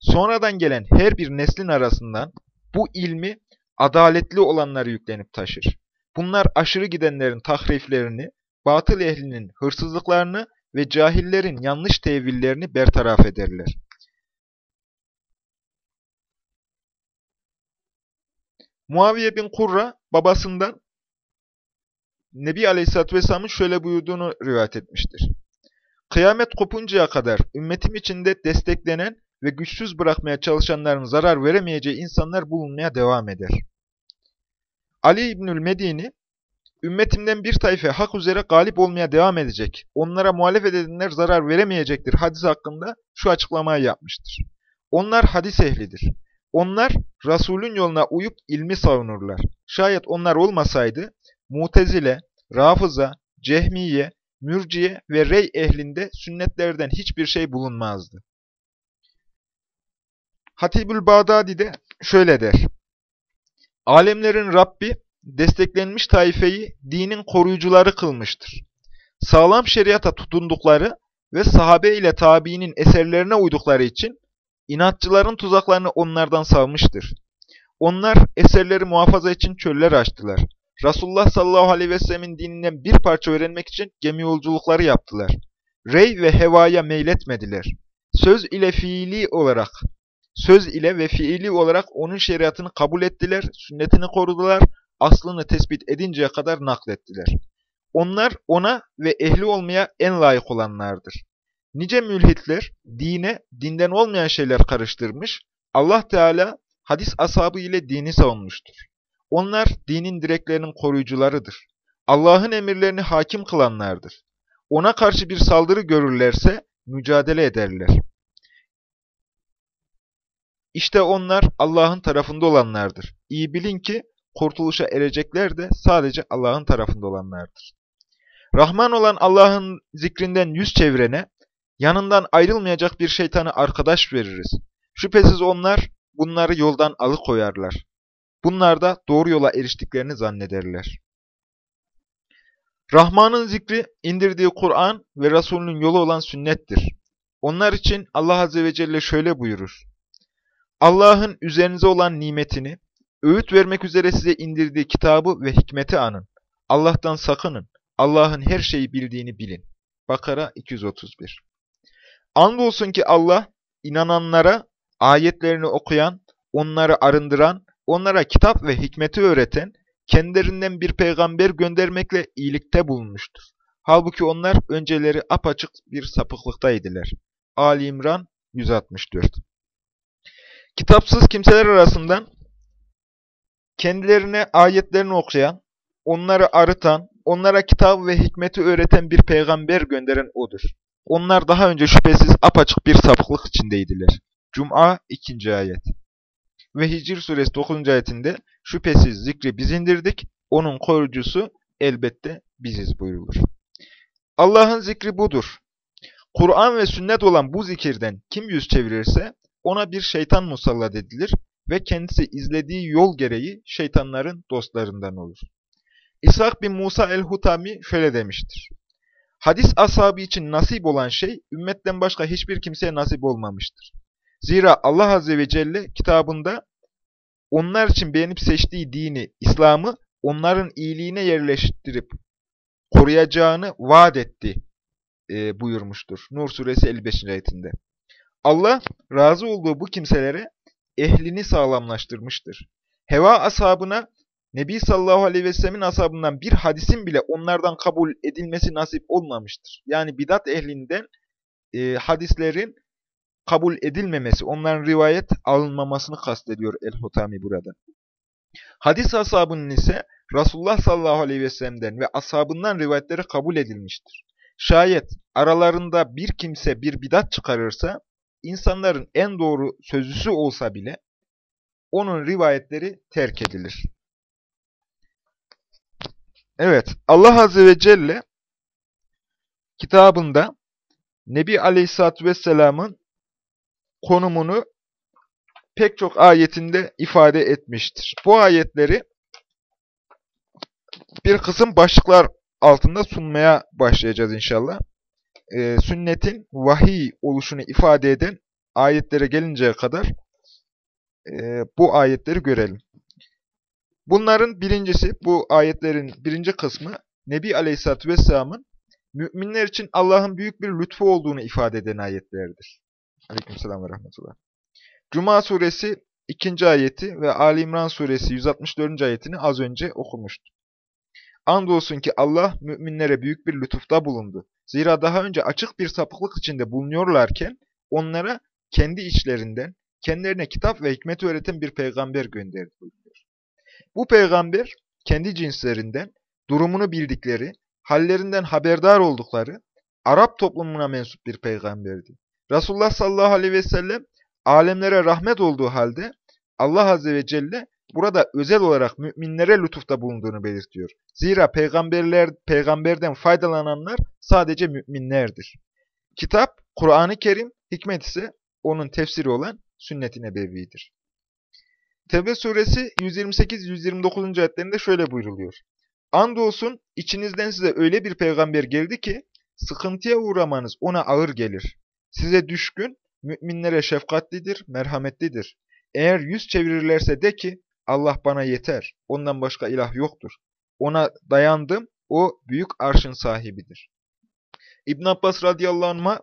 Sonradan gelen her bir neslin arasından bu ilmi adaletli olanları yüklenip taşır. Bunlar aşırı gidenlerin tahriflerini, batıl ehlinin hırsızlıklarını ve cahillerin yanlış tevillerini bertaraf ederler. Muaviye bin Kurra babasından Nebi Aleyhisselatü Vesselam'ın şöyle buyurduğunu rivayet etmiştir. Kıyamet kopuncaya kadar ümmetim içinde desteklenen ve güçsüz bırakmaya çalışanların zarar veremeyeceği insanlar bulunmaya devam eder. Ali İbnül Medini, ümmetimden bir tayfe hak üzere galip olmaya devam edecek, onlara muhalefet edenler zarar veremeyecektir hadis hakkında şu açıklamayı yapmıştır. Onlar hadis ehlidir. Onlar Resulün yoluna uyup ilmi savunurlar. Şayet onlar olmasaydı, Mutezile, Rafıza, Cehmiye, Mürciye ve Rey ehlinde sünnetlerden hiçbir şey bulunmazdı. Hatibül Bağdadi de şöyle der. Alemlerin Rabbi desteklenmiş taifeyi dinin koruyucuları kılmıştır. Sağlam şeriata tutundukları ve sahabe ile tabiinin eserlerine uydukları için inatçıların tuzaklarını onlardan savmıştır. Onlar eserleri muhafaza için çöller açtılar. Resulullah sallallahu aleyhi ve sellemin dininden bir parça öğrenmek için gemi yolculukları yaptılar. Rey ve hevaya meyletmediler. Söz ile fiili olarak, söz ile ve fiili olarak onun şeriatını kabul ettiler, sünnetini korudular, aslını tespit edinceye kadar naklettiler. Onlar ona ve ehli olmaya en layık olanlardır. Nice mülhitler dine, dinden olmayan şeyler karıştırmış, Allah Teala hadis ashabı ile dini savunmuştur. Onlar dinin direklerinin koruyucularıdır. Allah'ın emirlerini hakim kılanlardır. Ona karşı bir saldırı görürlerse mücadele ederler. İşte onlar Allah'ın tarafında olanlardır. İyi bilin ki kurtuluşa erecekler de sadece Allah'ın tarafında olanlardır. Rahman olan Allah'ın zikrinden yüz çevirene, yanından ayrılmayacak bir şeytanı arkadaş veririz. Şüphesiz onlar bunları yoldan alıkoyarlar. Bunlar da doğru yola eriştiklerini zannederler. Rahman'ın zikri, indirdiği Kur'an ve Resulünün yolu olan sünnettir. Onlar için Allah Azze ve Celle şöyle buyurur. Allah'ın üzerinize olan nimetini, öğüt vermek üzere size indirdiği kitabı ve hikmeti anın. Allah'tan sakının. Allah'ın her şeyi bildiğini bilin. Bakara 231 Andolsun ki Allah, inananlara, ayetlerini okuyan, onları arındıran, onlara kitap ve hikmeti öğreten, kendilerinden bir peygamber göndermekle iyilikte bulunmuştur. Halbuki onlar önceleri apaçık bir sapıklıktaydılar. Ali İmran 164 Kitapsız kimseler arasından kendilerine ayetlerini okuyan, onları arıtan, onlara kitap ve hikmeti öğreten bir peygamber gönderen O'dur. Onlar daha önce şüphesiz apaçık bir sapıklık içindeydiler. Cuma 2. ayet ve Hicr suresi 9. ayetinde şüphesiz zikri biz indirdik, onun koruyucusu elbette biziz buyurulur. Allah'ın zikri budur. Kur'an ve sünnet olan bu zikirden kim yüz çevirirse ona bir şeytan musallat edilir ve kendisi izlediği yol gereği şeytanların dostlarından olur. İshak bin Musa el-Hutami şöyle demiştir. Hadis ashabı için nasip olan şey, ümmetten başka hiçbir kimseye nasip olmamıştır. Zira Allah Azze ve Celle kitabında onlar için beğenip seçtiği dini, İslam'ı onların iyiliğine yerleştirip koruyacağını vaat etti e, buyurmuştur. Nur suresi 55. ayetinde. Allah razı olduğu bu kimselere ehlini sağlamlaştırmıştır. Heva ashabına Nebi sallallahu aleyhi ve sellemin ashabından bir hadisin bile onlardan kabul edilmesi nasip olmamıştır. Yani bidat ehlinden e, hadislerin kabul edilmemesi, onların rivayet alınmamasını kastediyor El-Hutami burada. Hadis ashabının ise Resulullah sallallahu aleyhi ve sellem'den ve ashabından rivayetleri kabul edilmiştir. Şayet aralarında bir kimse bir bidat çıkarırsa, insanların en doğru sözlüsü olsa bile onun rivayetleri terk edilir. Evet, Allah Azze ve Celle kitabında Nebi Aleyhisselatü Vesselam'ın konumunu pek çok ayetinde ifade etmiştir. Bu ayetleri bir kısım başlıklar altında sunmaya başlayacağız inşallah. Ee, sünnetin vahiy oluşunu ifade eden ayetlere gelinceye kadar e, bu ayetleri görelim. Bunların birincisi, bu ayetlerin birinci kısmı Nebi Aleyhisselatü Vesselam'ın müminler için Allah'ın büyük bir lütfu olduğunu ifade eden ayetlerdir. Aleykümselam ve rahmetullah. Cuma suresi 2. ayeti ve Ali İmran suresi 164. ayetini az önce okumuştuk. Andolsun ki Allah müminlere büyük bir lütufta bulundu. Zira daha önce açık bir sapıklık içinde bulunuyorlarken onlara kendi içlerinden, kendilerine kitap ve hikmet öğreten bir peygamber gönderdi buyuruyor. Bu peygamber kendi cinslerinden, durumunu bildikleri, hallerinden haberdar oldukları Arap toplumuna mensup bir peygamberdi. Resulullah sallallahu aleyhi ve sellem alemlere rahmet olduğu halde Allah azze ve celle burada özel olarak müminlere lütufta bulunduğunu belirtiyor. Zira peygamberler peygamberden faydalananlar sadece müminlerdir. Kitap Kur'an-ı Kerim, hikmet ise onun tefsiri olan sünnet-i nebevidir. Tevbe suresi 128-129. ayetlerinde şöyle buyruluyor. Andolsun içinizden size öyle bir peygamber geldi ki sıkıntıya uğramanız ona ağır gelir. Size düşkün, müminlere şefkatlidir, merhametlidir. Eğer yüz çevirirlerse de ki Allah bana yeter, ondan başka ilah yoktur. Ona dayandım, o büyük arşın sahibidir. İbn Abbas radıyallahu anh'a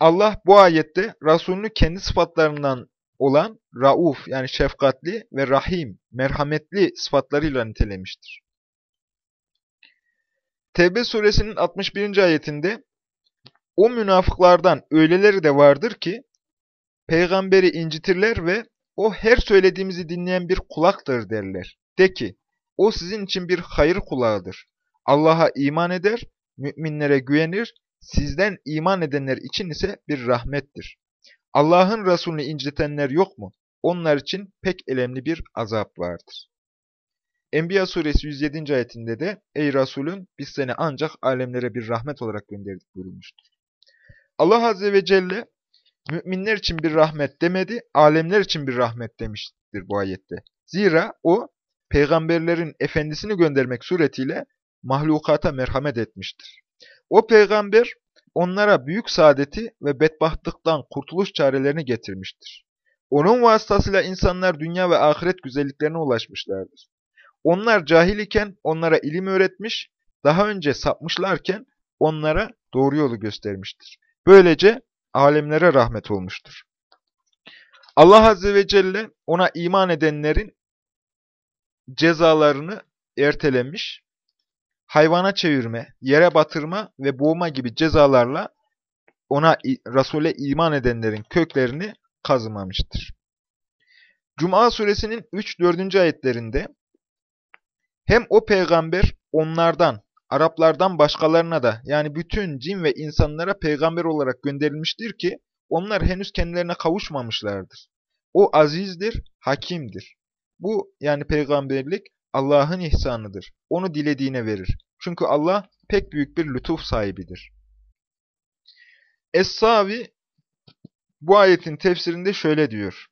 Allah bu ayette Resulünü kendi sıfatlarından olan Rauf yani şefkatli ve Rahim, merhametli sıfatlarıyla nitelemiştir. Tevbe suresinin 61. ayetinde o münafıklardan öyleleri de vardır ki peygamberi incitirler ve o her söylediğimizi dinleyen bir kulaktır derler. De ki o sizin için bir hayır kulağıdır. Allah'a iman eder, müminlere güvenir, sizden iman edenler için ise bir rahmettir. Allah'ın Resulünü incitenler yok mu? Onlar için pek elemli bir azap vardır. Enbiya suresi 107. ayetinde de Ey Resulün biz seni ancak alemlere bir rahmet olarak gönderdik buyurmuştur. Allah Azze ve Celle müminler için bir rahmet demedi, alemler için bir rahmet demiştir bu ayette. Zira o peygamberlerin efendisini göndermek suretiyle mahlukata merhamet etmiştir. O peygamber onlara büyük saadeti ve bedbahtlıktan kurtuluş çarelerini getirmiştir. Onun vasıtasıyla insanlar dünya ve ahiret güzelliklerine ulaşmışlardır. Onlar cahil iken onlara ilim öğretmiş, daha önce sapmışlarken onlara doğru yolu göstermiştir. Böylece alemlere rahmet olmuştur. Allah Azze ve Celle ona iman edenlerin cezalarını ertelemiş, hayvana çevirme, yere batırma ve boğma gibi cezalarla ona Resul'e iman edenlerin köklerini kazımamıştır. Cuma suresinin 3-4. ayetlerinde hem o peygamber onlardan, Araplardan başkalarına da yani bütün cin ve insanlara peygamber olarak gönderilmiştir ki onlar henüz kendilerine kavuşmamışlardır. O azizdir, hakimdir. Bu yani peygamberlik Allah'ın ihsanıdır. Onu dilediğine verir. Çünkü Allah pek büyük bir lütuf sahibidir. Es-Savi bu ayetin tefsirinde şöyle diyor.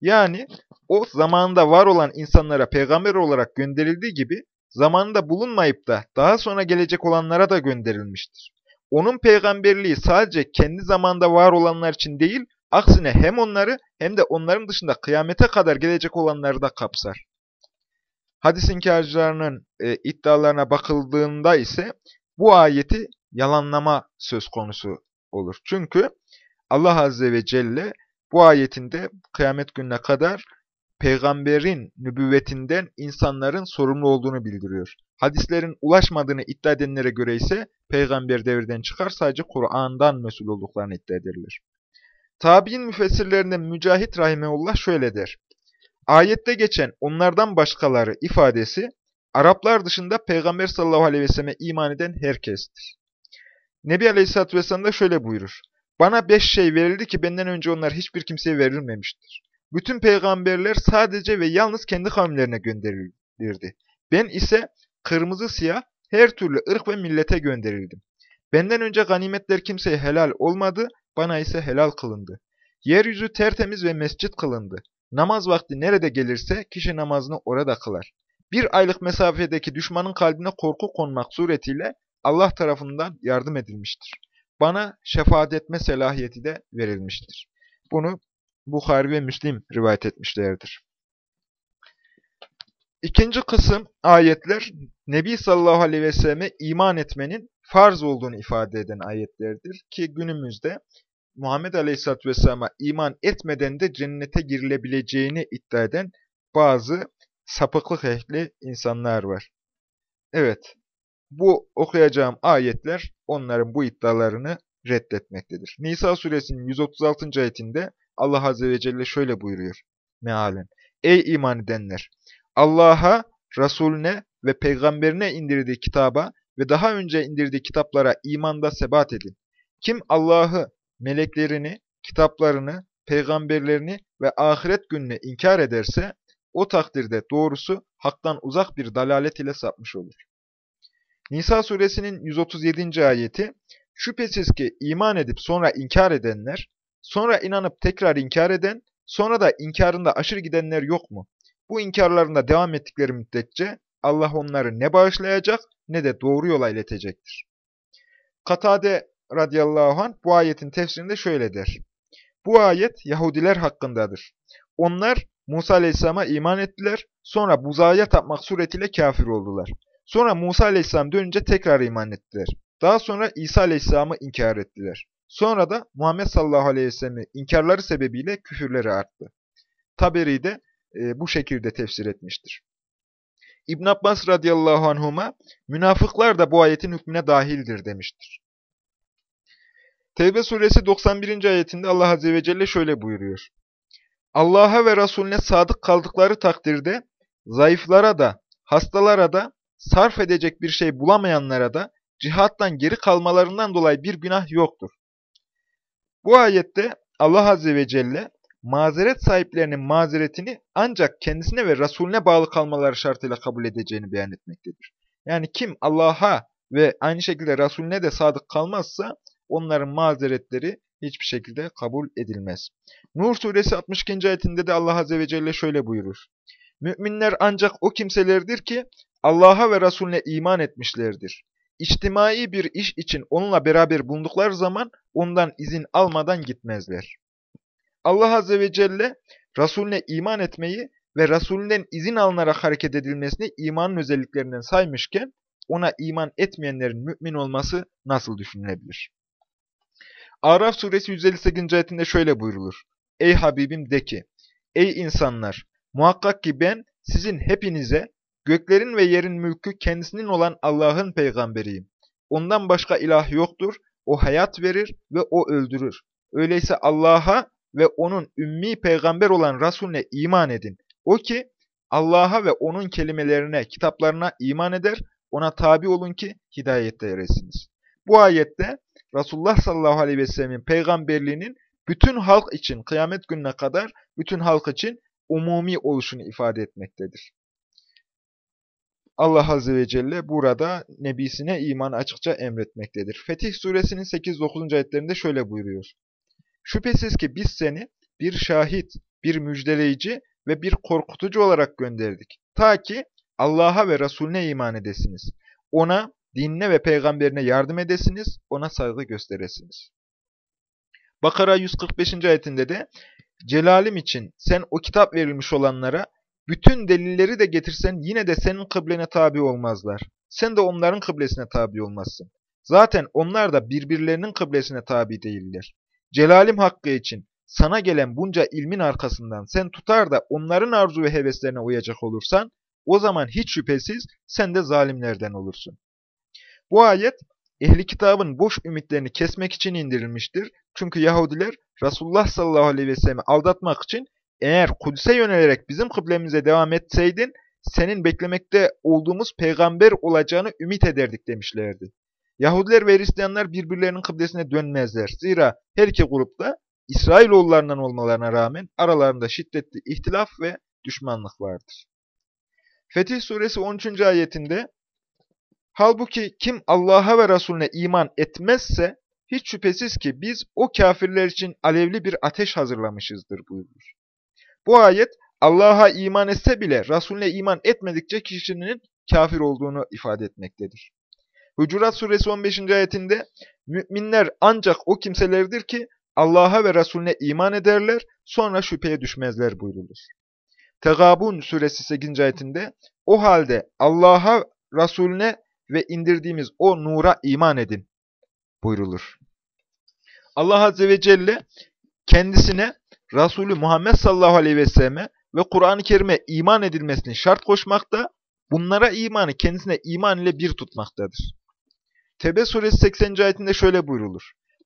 Yani o zamanında var olan insanlara peygamber olarak gönderildiği gibi zamanında bulunmayıp da daha sonra gelecek olanlara da gönderilmiştir. Onun peygamberliği sadece kendi zamanda var olanlar için değil, aksine hem onları hem de onların dışında kıyamete kadar gelecek olanları da kapsar. Hadis inkarcılarının e, iddialarına bakıldığında ise bu ayeti yalanlama söz konusu olur. Çünkü Allah Azze ve Celle bu ayetinde kıyamet gününe kadar peygamberin nübüvvetinden insanların sorumlu olduğunu bildiriyor. Hadislerin ulaşmadığını iddia edenlere göre ise peygamber devirden çıkar sadece Kur'an'dan mesul olduklarını iddia ederler. Tabi'in müfessirlerinden Mücahit Rahimeullah şöyle der. Ayette geçen onlardan başkaları ifadesi Araplar dışında Peygamber sallallahu aleyhi ve selleme iman eden herkestir. Nebi aleyhissalatü vesselam da şöyle buyurur. Bana beş şey verildi ki benden önce onlar hiçbir kimseye verilmemiştir. Bütün peygamberler sadece ve yalnız kendi kavimlerine gönderilirdi. Ben ise kırmızı siyah her türlü ırk ve millete gönderildim. Benden önce ganimetler kimseye helal olmadı, bana ise helal kılındı. Yeryüzü tertemiz ve mescit kılındı. Namaz vakti nerede gelirse kişi namazını orada kılar. Bir aylık mesafedeki düşmanın kalbine korku konmak suretiyle Allah tarafından yardım edilmiştir. Bana şefaat etme selahiyeti de verilmiştir. Bunu Bukhari ve Müslim rivayet etmişlerdir. İkinci kısım ayetler Nebi sallallahu aleyhi ve selleme iman etmenin farz olduğunu ifade eden ayetlerdir ki günümüzde Muhammed aleyhisselatü vesselama iman etmeden de cennete girilebileceğini iddia eden bazı sapıklık ehli insanlar var. Evet, bu okuyacağım ayetler onların bu iddialarını reddetmektedir. Nisa suresinin 136. ayetinde Allah Azze ve Celle şöyle buyuruyor mealen. Ey iman edenler! Allah'a, Resulüne ve peygamberine indirdiği kitaba ve daha önce indirdiği kitaplara imanda sebat edin. Kim Allah'ı, meleklerini, kitaplarını, peygamberlerini ve ahiret gününü inkar ederse, o takdirde doğrusu haktan uzak bir dalalet ile sapmış olur. Nisa suresinin 137. ayeti, Şüphesiz ki iman edip sonra inkar edenler, sonra inanıp tekrar inkar eden, sonra da inkarında aşırı gidenler yok mu? Bu inkarlarında devam ettikleri müddetçe Allah onları ne bağışlayacak ne de doğru yola iletecektir. Katade radıyallahu anh bu ayetin tefsirinde şöyle der. Bu ayet Yahudiler hakkındadır. Onlar Musa aleyhisselama iman ettiler, sonra buzağıya tapmak suretiyle kafir oldular. Sonra Musa aleyhisselam dönünce tekrar iman ettiler. Daha sonra İsa aleyhisselamı inkar ettiler. Sonra da Muhammed sallallahu aleyhi ve sellem'i inkarları sebebiyle küfürleri arttı. Taberi de e, bu şekilde tefsir etmiştir. İbn Abbas radıyallahu anhuma münafıklar da bu ayetin hükmüne dahildir demiştir. Tevbe suresi 91. ayetinde Allah azze ve celle şöyle buyuruyor. Allah'a ve Resulüne sadık kaldıkları takdirde zayıflara da, hastalara da, sarf edecek bir şey bulamayanlara da cihattan geri kalmalarından dolayı bir günah yoktur. Bu ayette Allah Azze ve Celle mazeret sahiplerinin mazeretini ancak kendisine ve Resulüne bağlı kalmaları şartıyla kabul edeceğini beyan etmektedir. Yani kim Allah'a ve aynı şekilde Resulüne de sadık kalmazsa onların mazeretleri hiçbir şekilde kabul edilmez. Nur suresi 62. ayetinde de Allah Azze ve Celle şöyle buyurur. Müminler ancak o kimselerdir ki Allah'a ve Resulüne iman etmişlerdir. İçtimai bir iş için onunla beraber bulundukları zaman ondan izin almadan gitmezler. Allah Azze ve Celle Resulüne iman etmeyi ve Resulünden izin alınarak hareket edilmesini imanın özelliklerinden saymışken ona iman etmeyenlerin mümin olması nasıl düşünülebilir? Araf suresi 158. ayetinde şöyle buyrulur. Ey Habibim de ki, ey insanlar muhakkak ki ben sizin hepinize göklerin ve yerin mülkü kendisinin olan Allah'ın peygamberiyim. Ondan başka ilah yoktur, o hayat verir ve o öldürür. Öyleyse Allah'a ve onun ümmi peygamber olan Resulüne iman edin. O ki Allah'a ve onun kelimelerine, kitaplarına iman eder, ona tabi olun ki hidayette eresiniz. Bu ayette Resulullah sallallahu aleyhi ve sellemin peygamberliğinin bütün halk için kıyamet gününe kadar bütün halk için umumi oluşunu ifade etmektedir. Allah Azze ve Celle burada Nebisine iman açıkça emretmektedir. Fetih suresinin 8-9. ayetlerinde şöyle buyuruyor. Şüphesiz ki biz seni bir şahit, bir müjdeleyici ve bir korkutucu olarak gönderdik. Ta ki Allah'a ve Resulüne iman edesiniz. Ona, dinine ve peygamberine yardım edesiniz, ona saygı gösteresiniz. Bakara 145. ayetinde de Celalim için sen o kitap verilmiş olanlara bütün delilleri de getirsen yine de senin kıblene tabi olmazlar. Sen de onların kıblesine tabi olmazsın. Zaten onlar da birbirlerinin kıblesine tabi değiller. Celalim hakkı için sana gelen bunca ilmin arkasından sen tutar da onların arzu ve heveslerine uyacak olursan, o zaman hiç şüphesiz sen de zalimlerden olursun. Bu ayet, ehli kitabın boş ümitlerini kesmek için indirilmiştir. Çünkü Yahudiler Resulullah sallallahu aleyhi ve sellem'i aldatmak için eğer Kudüs'e yönelerek bizim kıblemize devam etseydin, senin beklemekte olduğumuz peygamber olacağını ümit ederdik demişlerdi. Yahudiler ve Hristiyanlar birbirlerinin kıblesine dönmezler. Zira her iki grupta İsrailoğullarından olmalarına rağmen aralarında şiddetli ihtilaf ve düşmanlık vardır. Fetih Suresi 13. ayetinde Halbuki kim Allah'a ve Resulüne iman etmezse hiç şüphesiz ki biz o kafirler için alevli bir ateş hazırlamışızdır buyurur. Bu ayet Allah'a iman etse bile Resulüne iman etmedikçe kişinin kafir olduğunu ifade etmektedir. Hucurat suresi 15. ayetinde müminler ancak o kimselerdir ki Allah'a ve Resulüne iman ederler, sonra şüpheye düşmezler buyrulur. Tegabun suresi 8. ayetinde o halde Allah'a, Resulüne ve indirdiğimiz o nura iman edin buyrulur. Allah Azze ve Celle kendisine Resulü Muhammed sallallahu aleyhi ve selleme ve Kur'an-ı Kerim'e iman edilmesini şart koşmakta, bunlara imanı kendisine iman ile bir tutmaktadır. Tebe suresi 80. ayetinde şöyle buyrulur.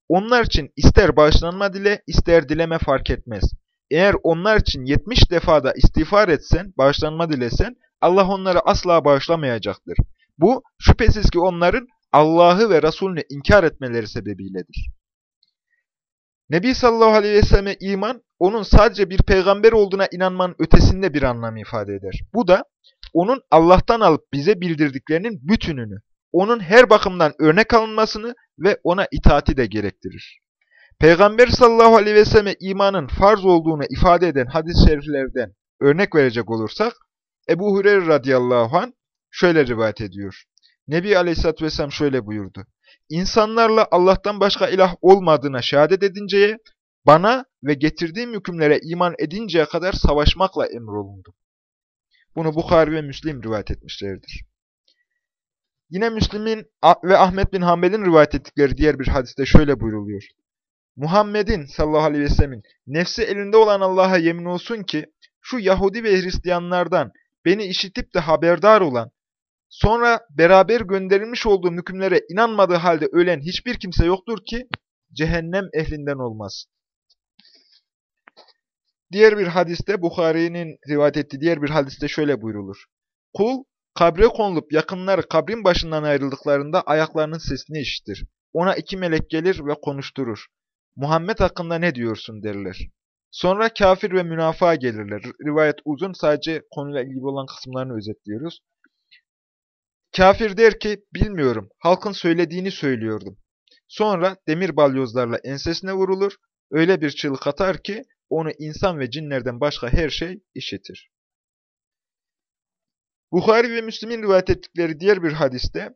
Onlar için ister bağışlanma dile, ister dileme fark etmez. Eğer onlar için 70 defada istiğfar etsen, bağışlanma dilesen, Allah onları asla bağışlamayacaktır. Bu, şüphesiz ki onların Allah'ı ve Resulünü inkar etmeleri sebebiyledir. Nebi sallallahu aleyhi ve selleme iman, onun sadece bir peygamber olduğuna inanmanın ötesinde bir anlam ifade eder. Bu da, onun Allah'tan alıp bize bildirdiklerinin bütününü, onun her bakımdan örnek alınmasını ve ona itaati de gerektirir. Peygamber sallallahu aleyhi ve selleme imanın farz olduğunu ifade eden hadis-i şeriflerden örnek verecek olursak, Ebu Hureyre radıyallahu an şöyle rivayet ediyor. Nebi aleyhissalatü vesselam şöyle buyurdu. İnsanlarla Allah'tan başka ilah olmadığına şehadet edinceye, bana ve getirdiğim hükümlere iman edinceye kadar savaşmakla emrolundu. Bunu Bukhari ve Müslim rivayet etmişlerdir. Yine Müslim'in ve Ahmet bin Hanbel'in rivayet ettikleri diğer bir hadiste şöyle buyruluyor. Muhammed'in sallallahu aleyhi ve sellemin nefsi elinde olan Allah'a yemin olsun ki şu Yahudi ve Hristiyanlardan beni işitip de haberdar olan, sonra beraber gönderilmiş olduğum hükümlere inanmadığı halde ölen hiçbir kimse yoktur ki cehennem ehlinden olmaz. Diğer bir hadiste, Bukhari'nin rivayet ettiği diğer bir hadiste şöyle buyrulur. Kul, kabre konulup yakınları kabrin başından ayrıldıklarında ayaklarının sesini işitir. Ona iki melek gelir ve konuşturur. Muhammed hakkında ne diyorsun derler. Sonra kafir ve münafığa gelirler. Rivayet uzun, sadece konuyla ilgili olan kısımlarını özetliyoruz. Kafir der ki, bilmiyorum, halkın söylediğini söylüyordum. Sonra demir balyozlarla ensesine vurulur, öyle bir çığlık atar ki, onu insan ve cinlerden başka her şey işitir. Bukhari ve Müslim'in rivayet ettikleri diğer bir hadiste,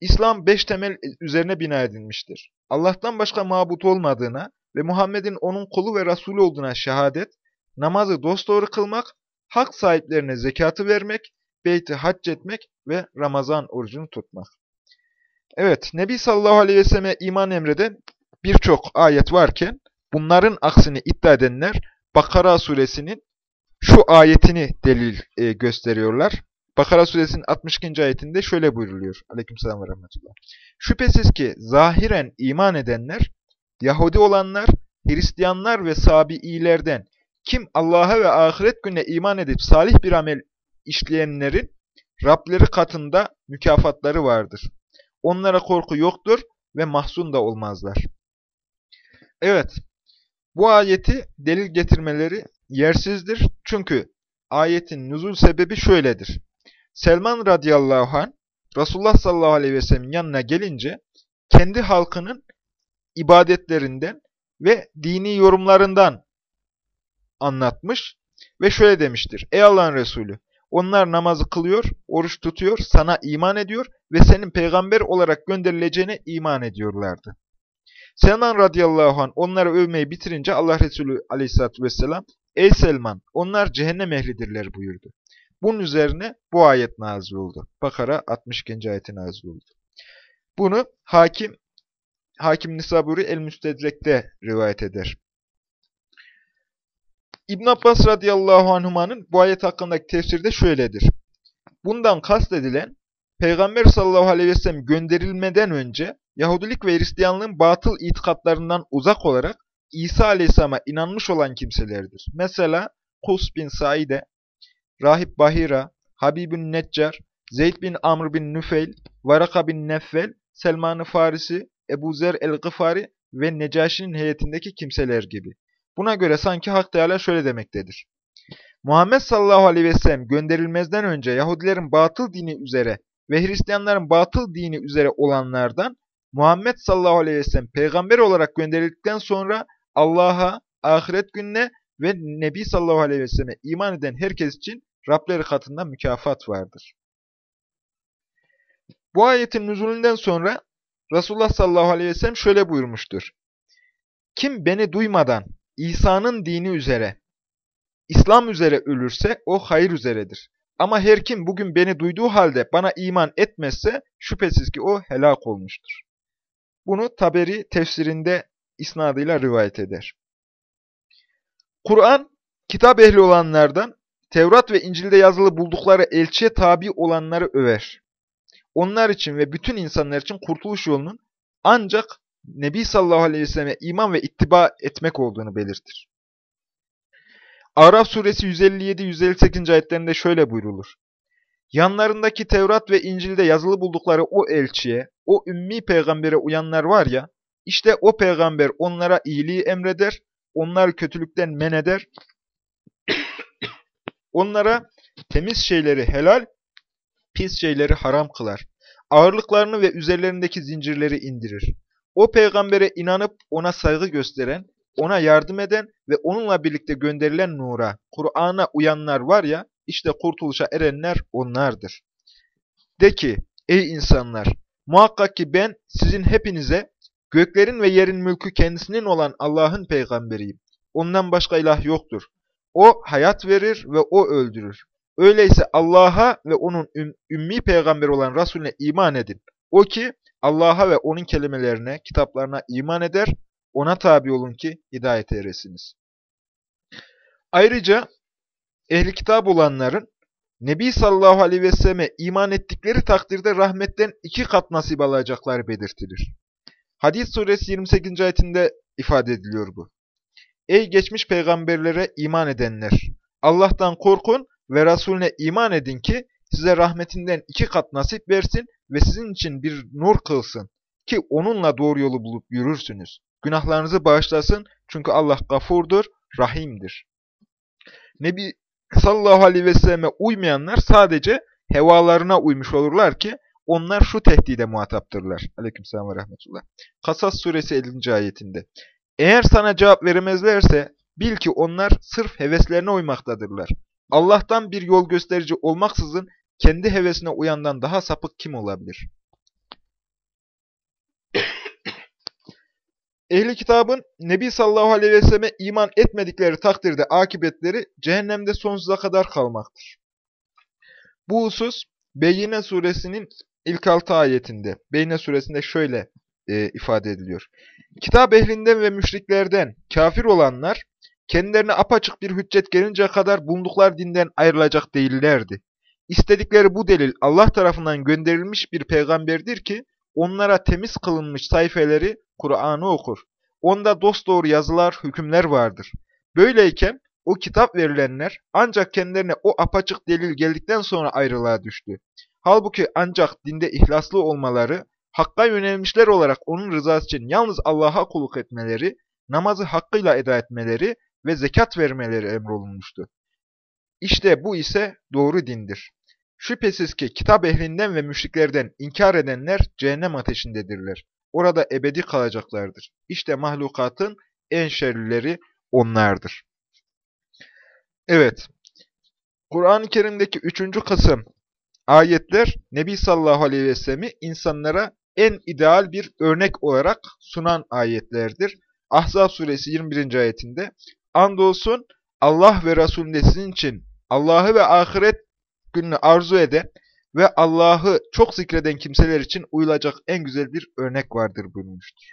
İslam beş temel üzerine bina edilmiştir. Allah'tan başka mabut olmadığına ve Muhammed'in onun kulu ve Resulü olduğuna şehadet, namazı dosdoğru kılmak, hak sahiplerine zekatı vermek, beyti hac etmek ve Ramazan orucunu tutmak. Evet, Nebi sallallahu aleyhi ve selleme iman emreden birçok ayet varken, bunların aksini iddia edenler Bakara suresinin şu ayetini delil e, gösteriyorlar. Bakara suresinin 62. ayetinde şöyle buyruluyor. Aleykümselam ve rahmetullah. Şüphesiz ki zahiren iman edenler, Yahudi olanlar, Hristiyanlar ve Sabi'ilerden kim Allah'a ve ahiret gününe iman edip salih bir amel işleyenlerin Rableri katında mükafatları vardır. Onlara korku yoktur ve mahzun da olmazlar. Evet, bu ayeti delil getirmeleri yersizdir. Çünkü ayetin nüzul sebebi şöyledir. Selman radıyallahu anh, Resulullah sallallahu aleyhi ve sellemin yanına gelince, kendi halkının ibadetlerinden ve dini yorumlarından anlatmış ve şöyle demiştir. Ey Allah'ın Resulü, Onlar namazı kılıyor, oruç tutuyor, sana iman ediyor ve senin peygamber olarak gönderileceğine iman ediyorlardı. Selman radıyallahu anh onları övmeyi bitirince Allah Resulü aleyhissalatü vesselam Ey Selman onlar cehennem ehlidirler buyurdu. Bunun üzerine bu ayet nazil oldu. Bakara 62. ayeti nazil oldu. Bunu hakim Hakim Nisaburi el-Müstedrek'te rivayet eder. İbn Abbas radıyallahu anhumanın bu ayet hakkındaki tefsiri de şöyledir. Bundan kastedilen Peygamber sallallahu aleyhi ve sellem gönderilmeden önce Yahudilik ve Hristiyanlığın batıl itikatlarından uzak olarak İsa aleyhisselama inanmış olan kimselerdir. Mesela Kus bin Saide, Rahip Bahira, Habibün Neccar, Zeyd bin Amr bin Nüfeil, Varaka bin Neffel, Selman-ı Farisi, Ebu Zer el-Gıfari ve Necaşi'nin heyetindeki kimseler gibi. Buna göre sanki Hak Teala şöyle demektedir. Muhammed sallallahu aleyhi ve sellem gönderilmezden önce Yahudilerin batıl dini üzere ve Hristiyanların batıl dini üzere olanlardan Muhammed sallallahu aleyhi ve sellem peygamber olarak gönderildikten sonra Allah'a, ahiret gününe ve Nebi sallallahu aleyhi ve selleme iman eden herkes için Rableri katında mükafat vardır. Bu ayetin nüzulünden sonra Resulullah sallallahu aleyhi ve sellem şöyle buyurmuştur. Kim beni duymadan İsa'nın dini üzere, İslam üzere ölürse o hayır üzeredir. Ama her kim bugün beni duyduğu halde bana iman etmezse şüphesiz ki o helak olmuştur. Bunu Taberi tefsirinde isnadıyla rivayet eder. Kur'an, kitap ehli olanlardan Tevrat ve İncil'de yazılı buldukları elçiye tabi olanları över. Onlar için ve bütün insanlar için kurtuluş yolunun ancak Nebi sallallahu aleyhi ve selleme iman ve ittiba etmek olduğunu belirtir. Araf suresi 157-158. ayetlerinde şöyle buyrulur. Yanlarındaki Tevrat ve İncil'de yazılı buldukları o elçiye, o ümmi peygambere uyanlar var ya, işte o peygamber onlara iyiliği emreder, onları kötülükten men eder, onlara temiz şeyleri helal, pis şeyleri haram kılar. Ağırlıklarını ve üzerlerindeki zincirleri indirir. O peygambere inanıp ona saygı gösteren, ona yardım eden ve onunla birlikte gönderilen nura, Kur'an'a uyanlar var ya, işte kurtuluşa erenler onlardır. De ki, ey insanlar, muhakkak ki ben sizin hepinize göklerin ve yerin mülkü kendisinin olan Allah'ın peygamberiyim. Ondan başka ilah yoktur. O hayat verir ve o öldürür. Öyleyse Allah'a ve onun üm ümmi peygamber olan Resulüne iman edin. O ki Allah'a ve onun kelimelerine, kitaplarına iman eder, ona tabi olun ki hidayete eresiniz. Ayrıca ehli kitap olanların Nebi sallallahu aleyhi ve selleme iman ettikleri takdirde rahmetten iki kat nasip alacakları belirtilir. Hadis suresi 28. ayetinde ifade ediliyor bu. Ey geçmiş peygamberlere iman edenler! Allah'tan korkun ve Resulüne iman edin ki size rahmetinden iki kat nasip versin ve sizin için bir nur kılsın ki onunla doğru yolu bulup yürürsünüz. Günahlarınızı bağışlasın çünkü Allah gafurdur, rahimdir. Nebi sallallahu aleyhi ve selleme uymayanlar sadece hevalarına uymuş olurlar ki onlar şu tehdide muhataptırlar. Aleykümselam ve rahmetullah. Kasas suresi 50. ayetinde. Eğer sana cevap veremezlerse bil ki onlar sırf heveslerine uymaktadırlar. Allah'tan bir yol gösterici olmaksızın kendi hevesine uyandan daha sapık kim olabilir? Ehli kitabın Nebi sallallahu aleyhi ve selleme iman etmedikleri takdirde akıbetleri cehennemde sonsuza kadar kalmaktır. Bu husus Beyyine suresinin ilk altı ayetinde, Beyyine suresinde şöyle e, ifade ediliyor. Kitap ehlinden ve müşriklerden kafir olanlar kendilerine apaçık bir hüccet gelinceye kadar bulundukları dinden ayrılacak değillerdi. İstedikleri bu delil Allah tarafından gönderilmiş bir peygamberdir ki onlara temiz kılınmış sayfeleri Kur'an'ı okur. Onda dosdoğru yazılar, hükümler vardır. Böyleyken o kitap verilenler ancak kendilerine o apaçık delil geldikten sonra ayrılığa düştü. Halbuki ancak dinde ihlaslı olmaları, Hakka yönelmişler olarak onun rızası için yalnız Allah'a kulluk etmeleri, namazı hakkıyla eda etmeleri ve zekat vermeleri emrolunmuştu. İşte bu ise doğru dindir. Şüphesiz ki kitap ehlinden ve müşriklerden inkar edenler cehennem ateşindedirler. Orada ebedi kalacaklardır. İşte mahlukatın en şerlileri onlardır. Evet, Kur'an-ı Kerim'deki üçüncü kısım ayetler Nebi sallallahu aleyhi ve sellem'i insanlara en ideal bir örnek olarak sunan ayetlerdir. Ahzab suresi 21. ayetinde Andolsun Allah ve Resulünde sizin için Allah'ı ve ahiret gününü arzu eden ve Allah'ı çok zikreden kimseler için uyulacak en güzel bir örnek vardır buyurmuştur.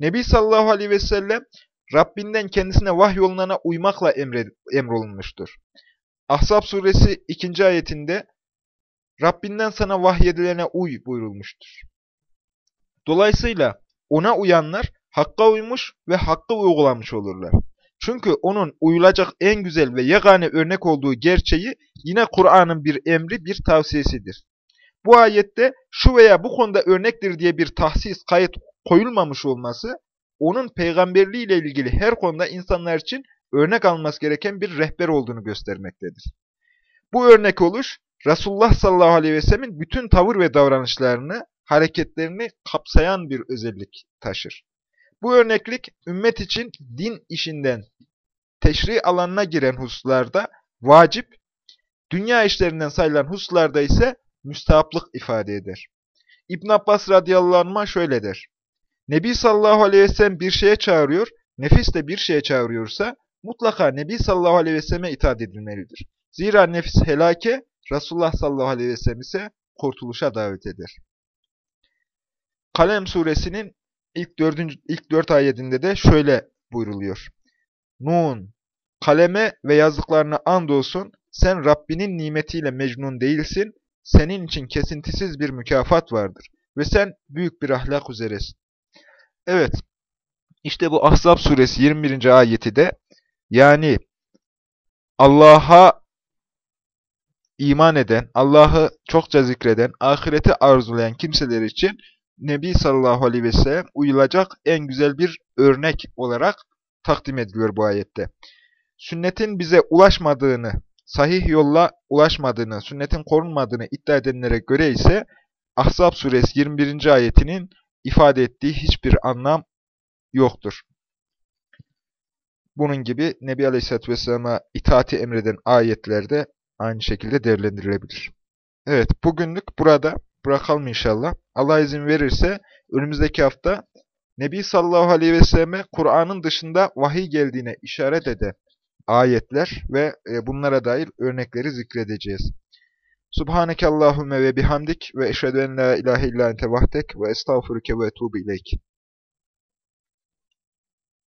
Nebi sallallahu aleyhi ve sellem Rabbinden kendisine vahyolunana uymakla emrolunmuştur. Ahzab suresi 2. ayetinde Rabbinden sana vahyedilene uy buyurulmuştur. Dolayısıyla ona uyanlar hakka uymuş ve hakkı uygulamış olurlar. Çünkü onun uyulacak en güzel ve yegane örnek olduğu gerçeği yine Kur'an'ın bir emri, bir tavsiyesidir. Bu ayette şu veya bu konuda örnektir diye bir tahsis kayıt koyulmamış olması, onun peygamberliği ile ilgili her konuda insanlar için örnek alması gereken bir rehber olduğunu göstermektedir. Bu örnek oluş, Resulullah sallallahu aleyhi ve sellemin bütün tavır ve davranışlarını, hareketlerini kapsayan bir özellik taşır. Bu örneklik, ümmet için din işinden teşri alanına giren hususlarda vacip, dünya işlerinden sayılan hususlarda ise müstahaplık ifade eder. İbn Abbas radıyallahu anh şöyle der. Nebi sallallahu aleyhi ve sellem bir şeye çağırıyor, nefis de bir şeye çağırıyorsa mutlaka Nebi sallallahu aleyhi ve selleme itaat edilmelidir. Zira nefis helake, Resulullah sallallahu aleyhi ve sellem ise kurtuluşa davet eder. Kalem suresinin ilk, dördüncü, ilk dört ayetinde de şöyle buyruluyor. Nun, kaleme ve yazdıklarına andolsun, sen Rabbinin nimetiyle mecnun değilsin, senin için kesintisiz bir mükafat vardır ve sen büyük bir ahlak üzeresin. Evet, işte bu Ahzab suresi 21. ayeti de yani Allah'a iman eden, Allah'ı çokça zikreden, ahireti arzulayan kimseler için Nebi sallallahu aleyhi ve sellem uyulacak en güzel bir örnek olarak takdim ediliyor bu ayette. Sünnetin bize ulaşmadığını, sahih yolla ulaşmadığını, sünnetin korunmadığını iddia edenlere göre ise Ahzab suresi 21. ayetinin ifade ettiği hiçbir anlam yoktur. Bunun gibi Nebi Aleyhisselatü Vesselam'a itaati emreden ayetlerde aynı şekilde değerlendirilebilir. Evet, bugünlük burada bırakalım inşallah. Allah izin verirse önümüzdeki hafta Nebi sallallahu aleyhi ve selleme Kur'an'ın dışında vahiy geldiğine işaret eden ayetler ve e, bunlara dair örnekleri zikredeceğiz. Subhaneke Allahümme ve bihamdik ve eşhedü en la ilahe illa ente vahdek ve estağfurüke ve etubu ileyk.